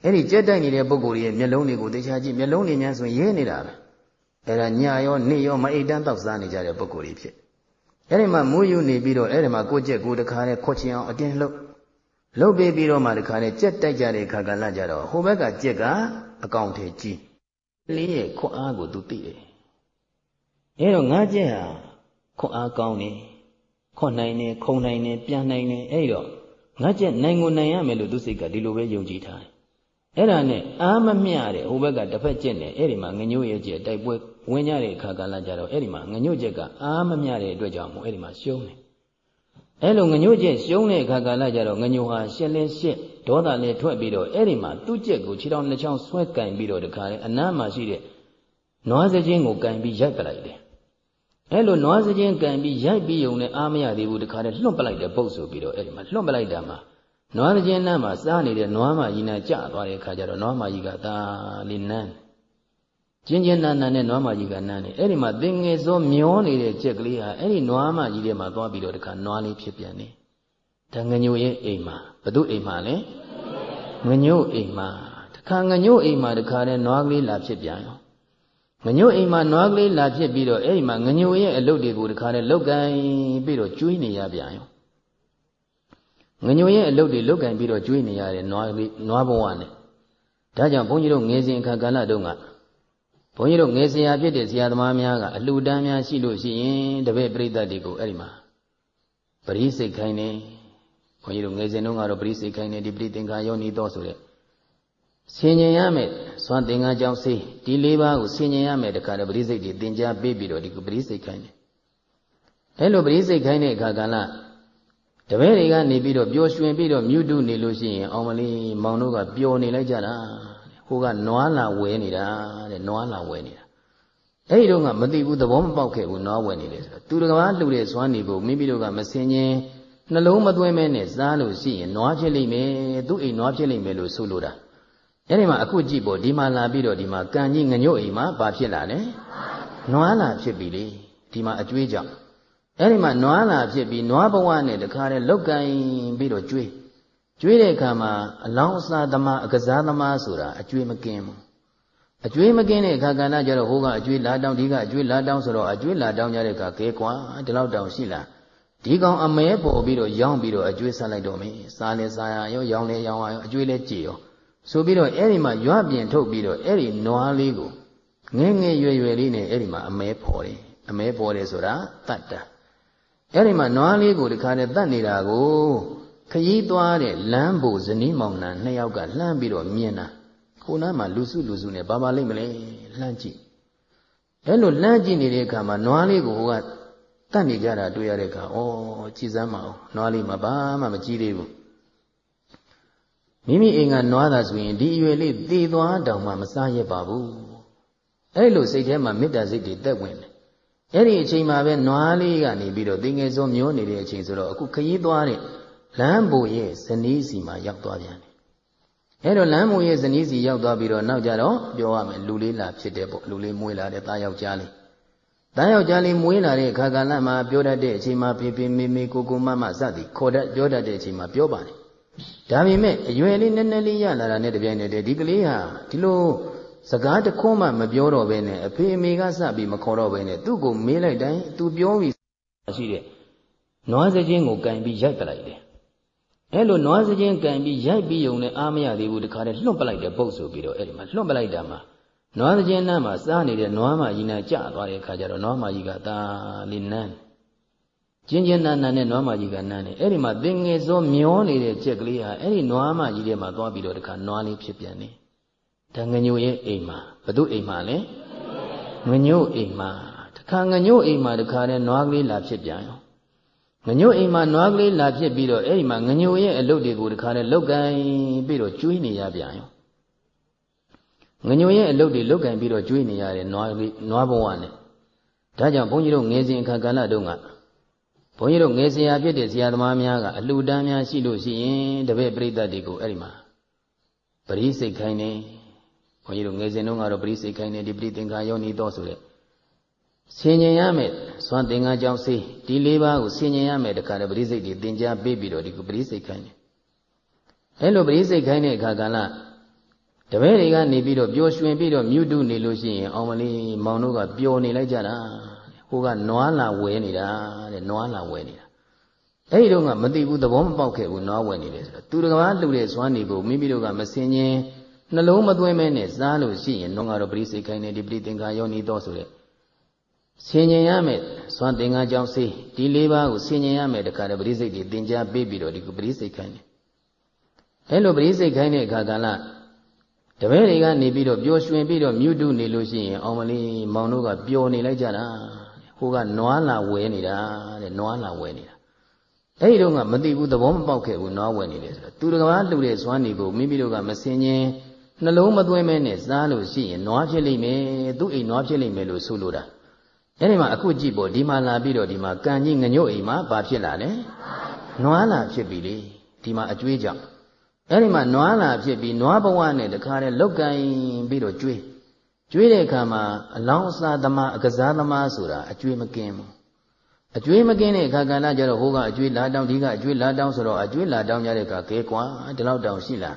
အဲ့ဒီကြက်တိုက်နေတဲ့ပုဂ္ဂိုလ်ရဲ့မျက်လုံးတွေကိုတခြားကြည့်မျက်လုံးတွေများဆိုရဲနေတာပဲအဲ့ဒါညရောနေ့ရောမအိတ်တန်းတောက်စားနေကြတဲ့ပုဂ္ဂိုလ်တွေဖြစ်အဲ့ဒီမှာမူးယူနေပြီးတော့အဲ့ဒီမှာကိုကြက်ကိုတခါနဲ့ခွတ်ချင်အောင်အတင်းလှုပ်လှုပ်ပေးပြီးတော့မှတခါနဲ့ကြက်တိုက်ကြတဲ့ခါကလာကြတော့ဟိုဘက်ကကြက်ကအကောင့်ထဲကြီးလေးရဲ့ခွတ်အားကိုသူသိတယ်အဲ့တော့ငါကြက်ဟာ ခွတ်အားကောင်းတယ်ခွတ်နိုင်တယ်ခုံနိုင်တယ်ပြန်နိုင်တယ်အဲ့တော့ငါကြက်နိုင်ကိုနိုင်ရမယ်လို့သူစိတ်ကဒီလိုပဲယုံကြည်ထားတယ်အဲ့ဒါနဲ့အာမမျှတဲ့ဟိုဘက်ကတစ်ဖက်ကျက်နေအဲ့ဒီမှာငညို့ရဲ့ကျက်တိုက်ပွဲဝင်ကြတဲ့အခါကာလကြတော့အဲ့ဒီမှာငညို့ကျက်ကအာမမျှတဲ့အတွက်ကြောင့်မို့အဲ့ဒီမှာရှုံးတယ်အဲ့လိုငညို့ကျက်ရှုံးတဲ့အခါကာလကြတော့ငညို့ဟာရှက်လဲရှက်ဒေါသနဲ့ထွက်ပြီးတော့အဲ့ဒီမှာသူ့ကျက်ကိုခြေထောက်နှစ်ချောင်းဆွဲကင်ပြီးတော့တခါလေအနားမှာရှိတဲ့နွားစခြင်းကိုကင်ပြီးရိုက်ပလိုက်တယ် အဲ့လိုနွားစခြင်းကင်ပြီးရိုက်ပြီးုံနဲ့အာမရသေးဘူးတခါလေလွှတ်ပလိုက်တဲ့ပုတ်ဆိုပြီးတော့အဲ့ဒီမှာလွှတ်ပလိုက်တာမှာနွားတစ်ချင်းနန်းမှာစားနေတဲ့နွားမကြီးနဲ့ကြသွားတဲ့အခါကျတော့နွားမကြီးကဒါလေးနန်းကျင်းကျင်းနန်းနန်းနဲ့နွားမကြီးကနန်းနေအဲ့ဒီမှာသင်ငယ်စောမျောနေတဲ့ကြက်ကလေးဟာအဲ့ဒီနွားမကြီးထဲမှာသွားပြီးတော့တခါနွားလေးဖြစ်ပြန်နေဒါငညိုရဲ့အိမ်မှာဘသူအိမ်မှာလဲငညိုအိမ်မှာတခါငညိုအိမ်မှာတခါနဲ့နွားကလေးလာဖြစ်ပြန်ရော ငညိုအိမ်မှာနွားကလေးလာဖြစ်ပြီးတော့အဲ့ဒီမှာငညိုရဲ့အလုပ်တွေကိုတခါနဲ့လုတ်ကန်ပြီးတော့ကျွေးနေရပြန်ရောငညိုရဲ့အလုပ်တွေလုတ်ကင်ပြီးတော့ကျွေးနေရတဲ့နွားနွားဘဝနဲ့ဒါကြောင့်ဘုန်းကြီးတို့ငယ်စဉ်အခါကာလတုန်းကဘုန်းကြီးတို့ငယ်ဆရာဖြစ်တဲ့ဆရာသမားများကအလှူဒန်းများရှိလို့ရှိရင်တပည့်ပရိသတ်တွေကိုအဲ့ဒီမှာပရိစိတ်ခိုင်းနေဘုန်းကြီးတို့ငယ်စဉ်တုန်းကတော့ပရိစိတ်ခိုင်းနေဒီပရိသင်္ခါယောနီတော်ဆိုတဲ့ဆင်ញင်ရမယ် သွမ်းသင်္ကန်းကြောင့်စေးဒီလေးပါးကိုဆင်ញင်ရမယ်တခါတော့ပရိစိတ်တွေသင်ကြားပေးပြီးတော့ဒီပရိစိတ်ခိုင်းတယ်အဲ့လိုပရိစိတ်ခိုင်းတဲ့အခါကလည်းတပည့်တွေကနေပြီးတော့ပျော်ရွှင်ပြီးတော့မြုတုနေလို့ရှိရင်အောင်မလေးမောင်တို့ကပျော်နေလိုက်ကြတာဟိုကနွားလာဝဲနေတာတဲ့နွားလာဝဲနေတာအဲ့ဒီတော့ကမသိဘူးသဘောမပေါက်ခဲ့ဘူးနွားဝဲနေတယ်ဆိုတော့သူတကားလှူတဲ့စွမ်းနေကိုမိမိတို့ကမစင်ချင်းနှလုံးမသွင်းမဲနဲ့စားလို့ရှိရင်နွားဖြစ်လိမ့်မယ်သူ့အိမ်နွားဖြစ်လိမ့်မယ်လို့ဆိုလိုတာ အဲ့ဒီမှာအခုကြည့်ပေါ့ဒီမှာလာပြီးတော့ဒီမှာကံကြီးငညွတ်အိမ်မှာဘာဖြစ်လာလဲနွားလာဖြစ်ပြီလေဒီမှာအကျွေးကြောင့်အဲ့ဒီမှာနွားလာဖြစ်ပြီးနွားဘဝနဲ့တခါတည်းလောက်ကင်ပြီးတော့ကျွေးကျွေးတဲ့အခါမှာအလောင်းအစာသမားအကစားသမားဆိုတာအကျွေးမကင်းဘူးအကျွေးမကင်းတဲ့အခါကဏ္ဍကျတော့ဟိုကအကျွေးလာတောင်းဒီကအကျွေးလာတောင်းဆိုတော့အကျွေးလာတောင်းကြတဲ့အခါကဲကွာဒီလောက်တောင်ရှိလားဒီကောင်အမဲပေါ်ပြီးတော့ရောင်းပြီးတော့အကျွေးဆက်လိုက်တော့မင်းစားလဲစားရရောရောင်းလဲရောင်းရရောအကျွေးလဲကြည်ရော ဆိုပြီးတော့အဲ့ဒီမှာရွပြင်ထုတ်ပြီးတော့အဲ့ဒီနွားလေးကိုငဲငဲရွယ်ရွယ်လေးနဲ့အဲ့ဒီမှာအမဲပေါ်တယ်အမဲပေါ်တယ်ဆိုတာတတ်တာအဲ့ဒီမှာနွားလေးကိုတခါနဲ့တတ်နေတာကိုခยีသွားတဲ့လမ်းဘူဇနီးမောင်နှံနှစ်ယောက်ကလှမ်းပြီးတော့မြင်တာခိုးနားမှာလူစုလူစုနဲ့ဘာပါလိမ့်မလဲလှမ်းကြည့်အဲ့လိုလှမ်းကြည့်နေတဲ့အခါမှာနွားလေးကိုဟိုကတတ်နေကြတာတွေ့ရတဲ့အခါဩကြည်စမ်းမအောင်နွားလေးမှာဘာမှမကြည့်သေးဘူး မိမိအိမ်ကနွားတာဆိုရင်ဒီအရွယ်လေးသေသွားတောင်မှမစားရပါဘူးအဲ့လိုစိတ်ထဲမှာမေတ္တာစိတ်တွေတက်ဝင်တယ်အဲ့ဒီအချိန်မှာပဲနွားလေးကနေပြီးတော့တင်ငယ်စုံမျောနေတဲ့အချိန်ဆိုတော့အခုခရီးသွားတဲ့လမ်းဘူရဲ့ဇနီးစီမှာရောက်သွားပြန်တယ်အဲ့တော့လမ်းဘူရဲ့ဇနီးစီရောက်သွားပြီးတော့နောက်ကြတော့ပြောရမယ်လူလေးလာဖြစ်တဲ့ပေါ့လူလေးမွေးလာတဲ့သားယောက်ျားလေးသားယောက်ျားလေးမွေးလာတဲ့အခါကလည်းမှာပြောတတ်တဲ့အချိန်မှာဖေဖေမေမေကိုကိုမမစသည်ခေါ်တတ်ပြောတတ်တဲ့အချိန်မှာပြောပါတယ် ဒါပေမဲ့အရွယ်လေးနည်းနည်းလေးရလာတာနဲ့တပြိုင်နက်တည်းဒီကလေးဟာဒီလိုစကားတခွန်းမှမပြောတော့ဘဲနဲ့အဖေအမေကစပြီးမခေါ်တော့ဘဲနဲ့သူ့ကိုမေးလိုက်တိုင်းသူပြောပြီးရှိတဲ့နွားစခြင်းကိုကန်ပြီးရိုက်ပလိုက်တယ်အဲ့လိုနွားစခြင်းကန်ပြီးရိုက်ပြီးုံနဲ့အားမရသေးဘူးတခါတည်းလွှတ်ပလိုက်တဲ့ပုတ်ဆိုပြီးတော့အဲ့ဒီမှာလွှတ်ပလိုက်တာမှာနွားစခြင်းနားမှာစားနေတဲ့နွားမကြီးနဲ့ကြာသွားတဲ့အခါကျတော့နွားမကြီးကသာလေးနန်း ကျင်းကျင်းနာနာနဲ့နွားမကြီးကနန်းနေအဲ့ဒီမှာသင်ငယ်စောမျောနေတဲ့ကြက်ကလေးဟာအဲ့ဒီနွားမကြီးထဲမှာသွားပြီးတော့တခါနွားလေးဖြစ်ပြန်နေဒါငညိုရဲ့အိမ်မှာဘသူအိမ်မှာလဲငညိုအိမ်မှာတခါငညိုအိမ်မှာတခါနဲ့နွားကလေးလာဖြစ်ပြန်ရောငညိုအိမ်မှာနွားကလေးလာဖြစ်ပြီးတော့အဲ့ဒီမှာငညိုရဲ့အလုပ်တွေကိုတခါနဲ့လုတ်ကန်ပြီးတော့ကျွေးနေရပြန်ရောငညိုရဲ့အလုပ်တွေလုတ်ကန်ပြီးတော့ကျွေးနေရတယ်နွားလေးနွားဘဝနဲ့ဒါကြောင့်ဘုန်းကြီးတို့ငယ်စဉ်အခါကာလတုန်းက ဘုန်းကြီးတို့ငယ်ဆရာဖြစ်တဲ့ဆရာသမားများကအလှူဒန်းများရှိလို့ရှိရင်တပည့်ပရိသတ်တွေကိုအဲ့ဒီမှာပရိစိတ်ခိုင်းနေဘုန်းကြီးတို့ငယ်စဉ်တုန်းကတော့ပရိစိတ်ခိုင်းနေဒီပရိသင်္ခါယောနီတော်ဆိုတဲ့ဆင်ញင်ရမယ်သွန်သင်္ကန်းကြောင့်စေးဒီလေးပါးကိုဆင်ញင်ရမယ်တခါတည်းပရိစိတ်တွေသင်ကြားပေးပြီးတော့ဒီကိုပရိစိတ်ခိုင်းတယ်အဲ့လိုပရိစိတ်ခိုင်းတဲ့အခါကလည်းတပည့်တွေကနေပြီးတော့ပျော်ရွှင်ပြီးတော့မြုတုနေလို့ရှိရင်အောင်မလေးမောင်တို့ကပျော်နေလိုက်ကြတာ ဟိုကနွားလာဝဲနေတာတဲ့နွားလာဝဲနေတာအဲ့ဒီတော့ကမသိဘူးသဘောမပေါက်ခဲ့ဘူးနွားဝဲနေတယ်ဆိုတော့သူတကားလှူတဲ့စွမ်းနေကိုမိမိတို့ကမစင်ရင်နှလုံးမသွင်းမဲနဲ့စားလို့ရှိရင်တော့ကတော့ပရိစိတ်ခိုင်းနေဒီပရိသင်္ခါယောနီတော်ဆိုတဲ့ဆင်ញင်ရမယ်သွန်သင်္ကန်းကြောင့်စေးဒီလေးပါးကိုဆင်ញင်ရမယ်တခါတည်းပရိစိတ်တွေသင်ကြားပေးပြီးတော့ဒီကိုပရိစိတ်ခိုင်းတယ်အဲလိုပရိစိတ်ခိုင်းတဲ့အခါကလည်းတပည့်တွေကနေပြီးတော့ပျော်ရွှင်ပြီးတော့မြုတုနေလို့ရှိရင်အောင်မလေးမောင်တို့ကပျော်နေလိုက်ကြတာ ဟိုကနွားလာဝဲနေတာတဲ့နွားလာဝဲနေတာအဲ့ဒီတော့ကမသိဘူးသဘောမပေါက်ခဲ့ဘူးနွားဝဲနေတယ်ဆိုတော့သူတကားလှူတဲ့စွမ်းနေကိုမိမိတို့ကမစင်ရင်နှလုံးမသွင်းမဲနဲ့စားလို့ရှိရင်နွားဖြစ်လိမ့်မယ်သူ့အိမ်နွားဖြစ်လိမ့်မယ်လို့ဆိုလိုတာအဲ့ဒီမှာအခုကြည့်ပေါ့ဒီမှာလာပြီးတော့ဒီမှာကံကြီးငညွတ်အိမ်မှာဘာဖြစ်လာလဲနွားလာဖြစ်ပြီလေဒီမှာအကျွေးကြောင့်အဲ့ဒီမှာနွားလာဖြစ်ပြီးနွားဘဝနဲ့တခါတည်းလောက်ကင်ပြီးတော့ကျွေး ကျွေးတဲ့အခါမှာအလောင်းအစာသမားအကစားသမားဆိုတာအကျွေးမကင်းဘူးအကျွေးမကင်းတဲ့အခါကဏ္ဍကျတော့ဟိုကအကျွေးလာတောင်းဒီကအကျွေးလာတောင်းဆိုတော့အကျွေးလာတောင်းကြတဲ့အခါကဲကွာဒီလောက်တောင်ရှိလား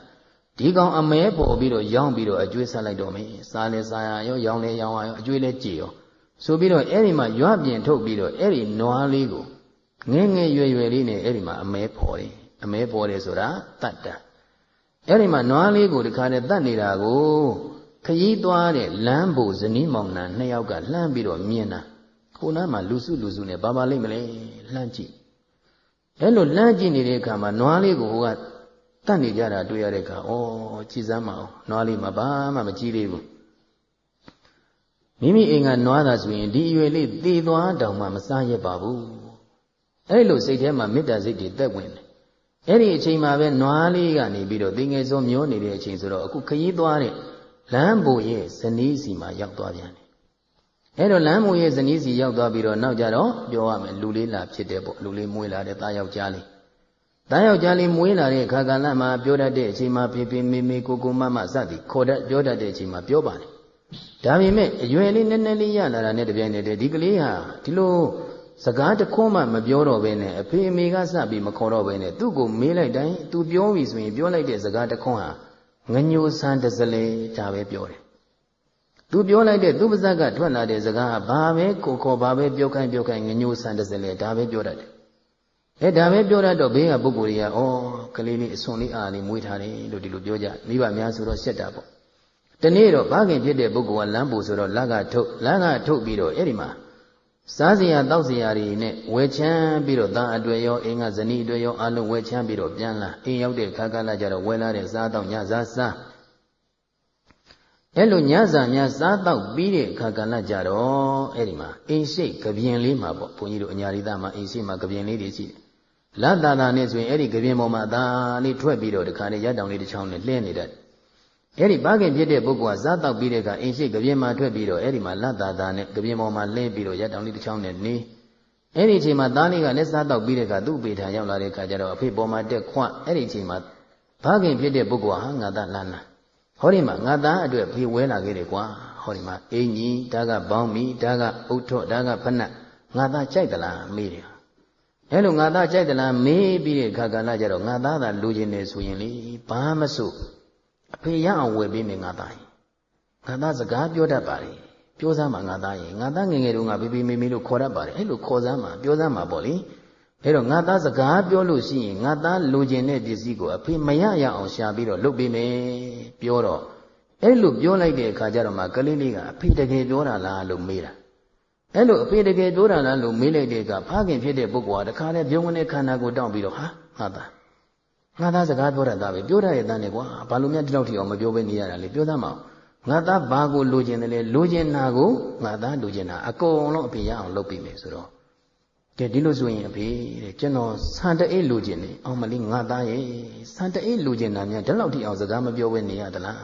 ဒီကောင်အမဲပေါ်ပြီးတော့ရောင်းပြီးတော့အကျွေးဆက်လိုက်တော့မယ်စားလဲစားရရောရောင်းလဲရောင်းရရောအကျွေးလဲကြည်ရောဆိုပြီးတော့အဲ့ဒီမှာရွပြင်ထုတ်ပြီးတော့အဲ့ဒီနွားလေးကိုငဲငဲရွယ်ရွယ်လေးနဲ့အဲ့ဒီမှာအမဲပေါ်တယ်အမဲပေါ်တယ်ဆိုတာတတ်တာအဲ့ဒီမှာနွားလေးကိုဒီခါနဲ့တတ်နေတာကို ခยีသွားတဲ့လမ်းဘူဇနီးမောင်နှံနှစ်ယောက်ကလှမ်းပြီးတော့မြင်တာခုနမှာလူစုလူစုနဲ့ဘာပါလိမ့်မလဲလှမ်းကြည့်အဲ့လိုလှမ်းကြည့်နေတဲ့အခါမှာနွားလေးကိုဟိုကတတ်နေကြတာတွေ့ရတဲ့အခါဩကြည်စမ်းမအောင်နွားလေးမှာဘာမှမကြည့်သေးဘူးမိမိအိမ်ကနွားတာဆိုရင်ဒီအရွယ်လေးသေသွားတောင်မှမစားရပါဘူးအဲ့လိုစိတ်ထဲမှာမေတ္တာစိတ်တွေတက်ဝင်တယ်အဲ့ဒီအချိန်မှာပဲနွားလေးကနေပြီးတော့တင်ငယ်စုံမျောနေတဲ့အချိန်ဆိုတော့အခုခရီးသွားတဲ့ လမ်းဘူရဲ့ဇနီးစီမှာရောက်သွားပြန်တယ်အဲ့တော့လမ်းဘူရဲ့ဇနီးစီရောက်သွားပြီးတော့နောက်ကြတော့ပြောရမယ်လူလေးလာဖြစ်တယ်ပေါ့လူလေးမွေးလာတဲ့သားယောက်ျားလေးသားယောက်ျားလေးမွေးလာတဲ့အခါကလည်းမှပြောတတ်တဲ့အချိန်မှာဖေဖေမေမေကိုကိုမမစသည်ခေါ်တတ်ပြောတတ်တဲ့အချိန်မှာပြောပါတယ်ဒါပေမဲ့အရွယ်လေးနည်းနည်းလေးရလာတာနဲ့တပြိုင်တည်းဒီကလေးဟာဒီလိုစကားတခွန်းမှမပြောတော့ဘဲနဲ့အဖေအမေကစပြီးမခေါ်တော့ဘဲနဲ့သူ့ကိုမေးလိုက်တိုင်းသူပြောပြီဆိုရင်ပြောလိုက်တဲ့စကားတခွန်းဟာ ငညိုဆန်းတစလေဒါပဲပြောတယ်သူပြောလိုက်တဲ့သူပါဇက်ကထွက်လာတဲ့စကားဟာဘာပဲကိုခေါ်ဘာပဲပြောခိုင်းပြောခိုင်းငညိုဆန်းတစလေဒါပဲပြောတတ်တယ်အဲဒါပဲပြောတတ်တော့ဘေးကပုဂ္ဂိုလ်တွေကဩကလေးလေးအစွန်လေးအားလေးမွေးထားတယ်လို့ဒီလိုပြောကြမိဘများဆိုတော့ရှက်တာပေါ့တနေ့တော့ဘာခင်ဖြစ်တဲ့ပုဂ္ဂိုလ်ကလမ်းပူဆိုတော့လက်ကထုတ်လက်ကထုတ်ပြီးတော့အဲ့ဒီမှာ စားစရာတောက်စရာတွေနဲ့ဝယ်ချမ်းပြီးတော့သားအတွေ့ရောအင်းကဇနီးအတွေ့ရောအလုံးဝယ်ချမ်းပြီးတော့ပြန်လာအိမ်ရောက်တဲ့ခါကလာကြတော့ဝယ်လာတဲ့စားတော့ညစားစားအဲ့လိုညစာများစားတော့ပြီးတဲ့ခါကလာကြတော့အဲ့ဒီမှာအိမ်ရှိကပြင်းလေးမှာပေါ့ဘုန်းကြီးတို့အညာရိသမှာအိမ်ရှိမှာကပြင်းလေးတွေရှိတယ်လတ်တာတာနဲ့ဆိုရင်အဲ့ဒီကပြင်းပေါ်မှာအသာလေးထွက်ပြီးတော့တခါလေရတောင်လေးတစ်ချောင်းနဲ့လှဲနေတတ် အဲ့ဒီဘာခင်ဖြစ်တဲ့ပုဂ္ဂိုလ်ကစားတော့ပြီးတဲ့အခါအိမ်ရှိကပြင်းမှာထွက်ပြီးတော့အဲ့ဒီမှာလတ်တာတာနဲ့ကပြင်းပေါ်မှာလှဲပြီးတော့ရတောင်လေးတစ်ချောင်းနဲ့နေအဲ့ဒီအချိန်မှာသားလေးကလည်းစားတော့ပြီးတဲ့အခါသူ့ပေထာရောက်လာတဲ့အခါကျတော့အဖေပေါ်မှာတက်ခွအဲ့ဒီအချိန်မှာဘာခင်ဖြစ်တဲ့ပုဂ္ဂိုလ်ဟာငါသားလန်းလာဟောဒီမှာငါသားအတွက်ဖေဝဲလာခဲ့တယ်ကွာဟောဒီမှာအင်ကြီးဒါကဘောင်းမီဒါကအုတ်ထော့ဒါကဖနက်ငါသားကြိုက်သလားမေးတယ်အဲလိုငါသားကြိုက်သလားမေးပြီးတဲ့ခါကလာကြတော့ငါသားသာလူချင်းနေဆိုရင်လေဘာမစို့ အဖေရအောင်ဝယ်ပေးမယ်ငါသားရင်ငါသားစကားပြောတတ်ပါလေပြောစမ်းမှာငါသားရင်ငါသားငငယ်တုန်းကဖေဖေမေမေလို့ခေါ်တတ်ပါတယ်အဲ့လိုခေါ်စမ်းမှာပြောစမ်းမှာပေါ့လေအဲ့တော့ငါသားစကားပြောလို့ရှိရင်ငါသားလူချင်းတဲ့ပစ္စည်းကိုအဖေမရရအောင်ရှာပြီးတော့လုပ်ပေးမယ်ပြောတော့အဲ့လိုပြောလိုက်တဲ့အခါကျတော့မှကလေးလေးကအဖေတကယ်ပြောတာလားလို့မေးတာအဲ့လိုအဖေတကယ်ပြောတာလားလို့မေးလိုက်တဲ့အခါဖခင်ဖြစ်တဲ့ပုဂ္ဂိုလ်ကတခါတည်းပြုံးဝင်တဲ့ခန္ဓာကိုတောင့်ပြီးတော့ဟာငါသား ငါသားစကားပြောတတ်တာပဲပြောတတ်ရဲ့တန်းနဲ့ကွာဘာလို့များဒီလောက်ထိအောင်မပြောဘဲနေရတာလဲပြောသမှာငါသားဘာကိုလိုချင်တယ်လဲလိုချင်တာကိုငါသားလိုချင်တာအကုန်လုံးအဖေရအောင်လုပ်ပြီးမယ်ဆိုတော့ကဲဒီလိုဆိုရင်အဖေတဲ့ကျွန်တော်ဆန်တအိတ်လိုချင်တယ်အောင်မလေးငါသားရဲ့ဆန်တအိတ်လိုချင်တာများဒီလောက်ထိအောင်စကားမပြောဘဲနေရသလား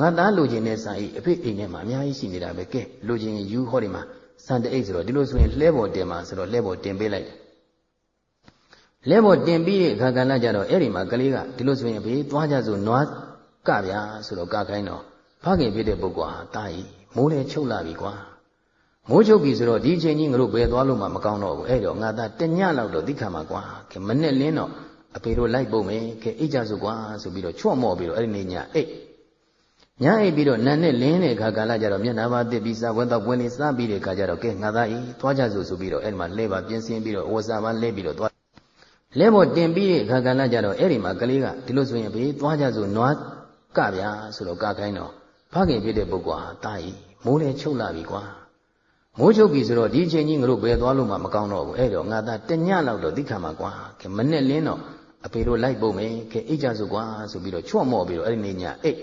ငါသားလိုချင်တဲ့ဆန်အိတ်အဖေအိမ်ထဲမှာအများကြီးရှိနေတာပဲကဲလိုချင်ရင်ယူဟောဒီမှာဆန်တအိတ်ဆိုတော့ဒီလိုဆိုရင်လှဲပေါ်တင်မှာဆိုတော့လှဲပေါ်တင်ပေးလိုက်တယ် လဲပေါ်တင်ပြီးတဲ့အခါကလည်းကြတော့အဲ့ဒီမှာကလေးကဒီလိုဆိုရင်ဘေးသွားကြဆိုနွားကဗျာဆိုတော့ကခိုင်းတော့ဖခင်ဖြစ်တဲ့ပုဂ္ဂိုလ်ဟာတာကြီးမိုးလဲချုပ်လာပြီကွာမိုးချုပ်ပြီဆိုတော့ဒီအချိန်ကြီးငါတို့ဘယ်သွားလို့မှမကောင်းတော့ဘူးအဲ့တော့ငါသားတညလောက်တော့သိခါမှာကွာခင်မနဲ့လင်းတော့အဖေတို့လိုက်ပုံမယ်ခင်အိတ်ကြဆိုကွာဆိုပြီးတော့ချော့မော့ပြီးတော့အဲ့ဒီနေ့ညအိတ်ညအိတ်ပြီးတော့နန်နဲ့လင်းတဲ့အခါကာလကြတော့မျက်နှာပါတစ်ပြီးစားဝဲတော့ပွဲလေးစားပြီးတဲ့အခါကျတော့ကဲငါသားဤသွားကြဆိုဆိုပြီးတော့အဲ့ဒီမှာလဲပါပြင်းစင်းပြီးတော့ဝဆာပါလဲပြီးတော့သွား လဲပေါ်တင်ပြီးတဲ့အခါကလည်းကြတော့အဲ့ဒီမှာကလေးကဒီလိုဆိုရင်ဘေးသွားကြဆိုနွားကဗျာဆိုတော့ကခိုင်းတော့ဖခင်ဖြစ်တဲ့ပုဂ္ဂိုလ်ဟာတာကြီးမိုးလဲချုပ်လာပြီကွာမိုးချုပ်ပြီဆိုတော့ဒီအချိန်ကြီးငါတို့ဘယ်သွားလို့မှမကောင်းတော့ဘူးအဲ့တော့ငါသားတညလောက်တော့သိခါမှာကွာခင်မနဲ့လင်းတော့အဖေတို့လိုက်ပုံမယ်ခင်အိတ်ကြဆိုကွာဆိုပြီးတော့ချော့မော့ပြီးတော့အဲ့ဒီနေ့ညအိတ်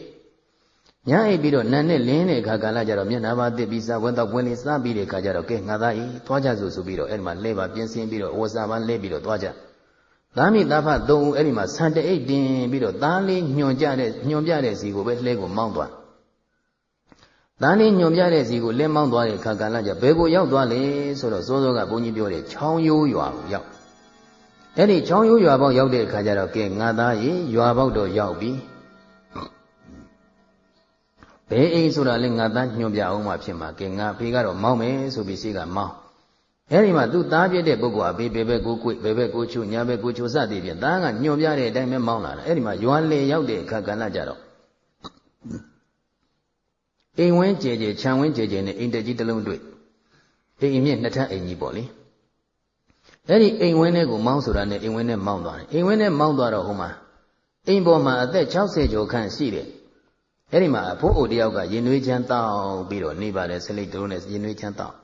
ညအိတ်ပြီးတော့နန်နဲ့လင်းတဲ့အခါကာလကြတော့မျက်နှာပါတစ်ပြီးစားဝဲတော့ပွဲလေးစားပြီးတဲ့အခါကျတော့ကဲငါသားဤသွားကြဆိုဆိုပြီးတော့အဲ့ဒီမှာလဲပါပြင်းစင်းပြီးတော့ဝဆာပါလဲပြီးတော့သွားကြ သားမိသားဖသုံးဦးအဲ့ဒီမှာဆန်တအိတ်တင်ပြီးတော့သားလေးညွန်ကြတဲ့ညွန်ပြတဲ့စီကိုပဲလှဲကိုမောင်းသွားသားလေးညွန်ပြတဲ့စီကိုလဲမောင်းသွားတဲ့ခါကလာကြဘယ်ကိုရောက်သွားလဲဆိုတော့စိုးစိုးကဘုန်းကြီးပြောတယ်ချောင်းရိုးရွာကိုရောက်အဲ့ဒီချောင်းရိုးရွာပေါက်ရောက်တဲ့ခါကျတော့ကဲငါသားရေရွာပေါက်တော့ရောက်ပြီဘယ်အိမ်ဆိုတာလဲငါသားညွန်ပြအောင်မှဖြစ်မှာကဲငါဖေကတော့မောင်းမယ်ဆိုပြီးရှိကမောင်း အဲဒီမှာသူသားပြတဲ့ပုဂ္ဂိုလ်အဖေဘယ်ဘက်ကိုကိုယ်ဘယ်ဘက်ကိုချိုညာဘက်ကိုချိုစသည်ဖြင့်သားကညွန်ပြတဲ့အတိုင်းပဲမောင်းလာတာအဲဒီမှာရွာလေရောက်တဲ့အခါကဏ္ဍကြတော့အိမ်ဝင်းကြဲကြဲခြံဝင်းကြဲကြဲနဲ့အိမ်တကြီးတစ်လုံးတွေ့အိမ်မြင့်နှစ်ထပ်အိမ်ကြီးပေါ့လေအဲ့ဒီအိမ်ဝင်းထဲကိုမောင်းဆိုတာနဲ့အိမ်ဝင်းထဲမောင်းသွားတယ်အိမ်ဝင်းထဲမောင်းသွားတော့ဟိုမှာအိမ်ပေါ်မှာအသက်60ကျော်ခန့်ရှိတယ်အဲ့ဒီမှာအဖိုးအိုတယောက်ကရင်နွေးချမ်းတောင်းပြီးတော့နေပါတယ်ဆလိတ်တုံးနဲ့ရင်နွေးချမ်းတောင်း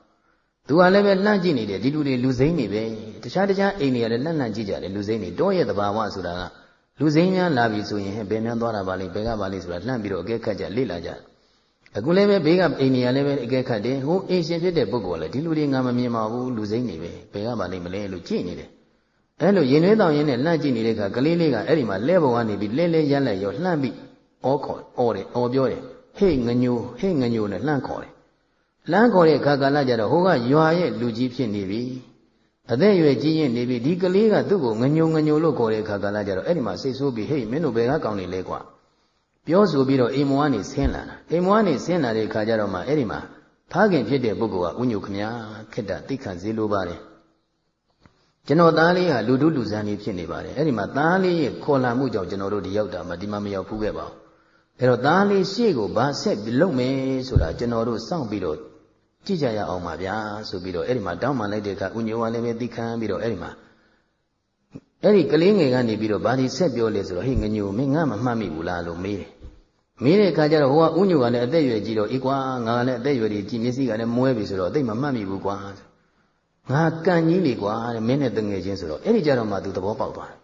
သူကလည်းပဲလှမ်းကြည့်နေတယ်ဒီလူတွေလူစိမ့်နေပဲတခြားတခြားအိမ်တွေကလည်းလှမ်းလှမ်းကြည့်ကြတယ်လူစိမ့်နေတောရဲ့သဘာဝဆိုတာကလူစိမ့်များလာပြီဆိုရင်ဘယ်များသွားတာပါလိမ့်ဘယ်ကပါလိမ့်ဆိုတာလှမ်းပြီးတော့အကဲခတ်ကြလေ့လာကြအခုလည်းပဲဘေးကအိမ်တွေကလည်းပဲအကဲခတ်တယ်ဟိုအိမ်ရှင်ဖြစ်တဲ့ပုဂ္ဂိုလ်ကလည်းဒီလူတွေငါမမြင်ပါဘူးလူစိမ့်နေပဲဘယ်ကပါလိမ့်မလဲလို့ကြည့်နေတယ်အဲ့လိုရင်သွေးတောင်ရင်းနဲ့လှမ်းကြည့်နေတဲ့အခါကလေးလေးကအဲ့ဒီမှာလဲဘုံကနေပြီးလဲလဲရက်လိုက်ရောလှမ်းပြီးအောခေါ်အော်တယ်အော်ပြောတယ်ဟေ့ငညိုဟေ့ငညိုနဲ့လှမ်းခေါ်တယ် လမ်းခေါ်တဲ့အခါကာလကြတော့ဟိုကရွာရဲ့လူကြီးဖြစ်နေပြီအသက်အရွယ်ကြီးရင်နေပြီဒီကလေးကသူ့ကိုငညုံငညုံလို့ခေါ်တဲ့အခါကာလကြတော့အဲ့ဒီမှာစိတ်ဆိုးပြီးဟေးမင်းတို့ဘယ်ကကောင်းနေလဲကွာပြောဆိုပြီးတော့အိမ်မောကနေဆင်းလာတာအိမ်မောကနေဆင်းလာတဲ့အခါကျတော့မှအဲ့ဒီမှာဖခင်ဖြစ်တဲ့ပုဂ္ဂိုလ်ကဥညုခမညာခက်တာသိခံစေလိုပါတယ်ကျွန်တော်သားလေးဟာလူတို့လူဆန်းလေးဖြစ်နေပါတယ်အဲ့ဒီမှာသားလေးရဲ့ခေါ်လာမှုကြောင့်ကျွန်တော်တို့ဒီရောက်တာမှဒီမှာမရောက်ဘူးခဲ့ပါဘူးအဲ့တော့သားလေးရှေ့ကိုဗာဆက်ပြီးလုပ်မယ်ဆိုတာကျွန်တော်တို့စောင့်ပြီးတော့ ကြည့်ကြရအောင်ပါဗျာဆိုပြီးတော့အဲ့ဒီမှာတောင်းပန်လိုက်တဲ့အခါဥညိုကလည်းပဲသိခံပြီးတော့အဲ့ဒီမှာအဲ့ဒီကလေးငယ်ကနေပြီးတော့ဘာဒီဆက်ပြောလဲဆိုတော့ဟေ့ငညိုမင်းငါမမှတ်မိဘူးလားလို့မေးတယ်မေးတဲ့အခါကျတော့ဟိုကဥညိုကလည်းအသက်အရွယ်ကြီးတော့အေးကွာငါကလည်းအသက်အရွယ်ကြီးမျက်စိကလည်းမွဲပြီဆိုတော့အသိမမှတ်မိဘူးကွာငါကံကြီးလေကွာတဲ့မင်းနဲ့တငယ်ချင်းဆိုတော့အဲ့ဒီကြတော့မှသူသဘောပေါက်သွားတယ်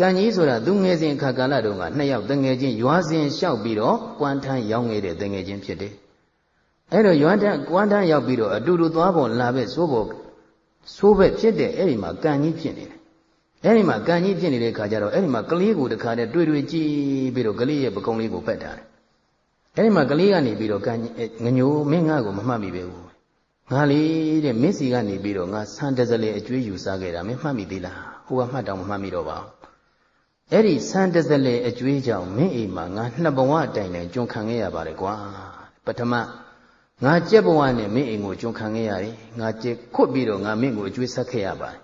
ကံကြီးဆိုတာသူငယ်စဉ်အခါကာလတုန်းကနှစ်ယောက်တငယ်ချင်းရွာစဉ်လျှောက်ပြီးတော့ကွမ်းထမ်းရောင်းခဲ့တဲ့တငယ်ချင်းဖြစ်တယ် အဲ့တော့ရွာတန်းကွမ်းတန်းရောက်ပြီးတော့အတူတူသွားပေါ်လာပဲစိုးပေါ်စိုးပဲဖြစ်တဲ့အဲ့ဒီမှာကံကြီးဖြစ်နေတယ်အဲ့ဒီမှာကံကြီးဖြစ်နေတဲ့ခါကျတော့အဲ့ဒီမှာကလေးကိုတခါတည်းတွေ့တွေ့ကြည့်ပြီးတော့ကလေးရဲ့ပကုံးလေးကိုပက်တာတယ်အဲ့ဒီမှာကလေးကနေပြီးတော့ကံငညိုမင်းငါ့ကိုမမှတ်မိပဲဘူးငါလေးတဲ့မင်းစီကနေပြီးတော့ငါဆန်တစလေအကျွေးယူစားခဲ့တာမင်းမှတ်မိသေးလားဟိုကမှတ်တောင်မမှတ်မိတော့ပါဘူးအဲ့ဒီဆန်တစလေအကျွေးကြောင့်မင်းအိမ်မှာငါနှစ်ဘဝတိုင်တိုင်ကြုံခံခဲ့ရပါတယ်ကွာပထမ ငါကြက်ဘဝနဲ့မင်းအိမ်ကိုကျွန်ခံခဲ့ရတယ်ငါကြက်ခွတ်ပြီးတော့ငါမင်းကိုအကျွေးဆက်ခဲ့ရပါတယ်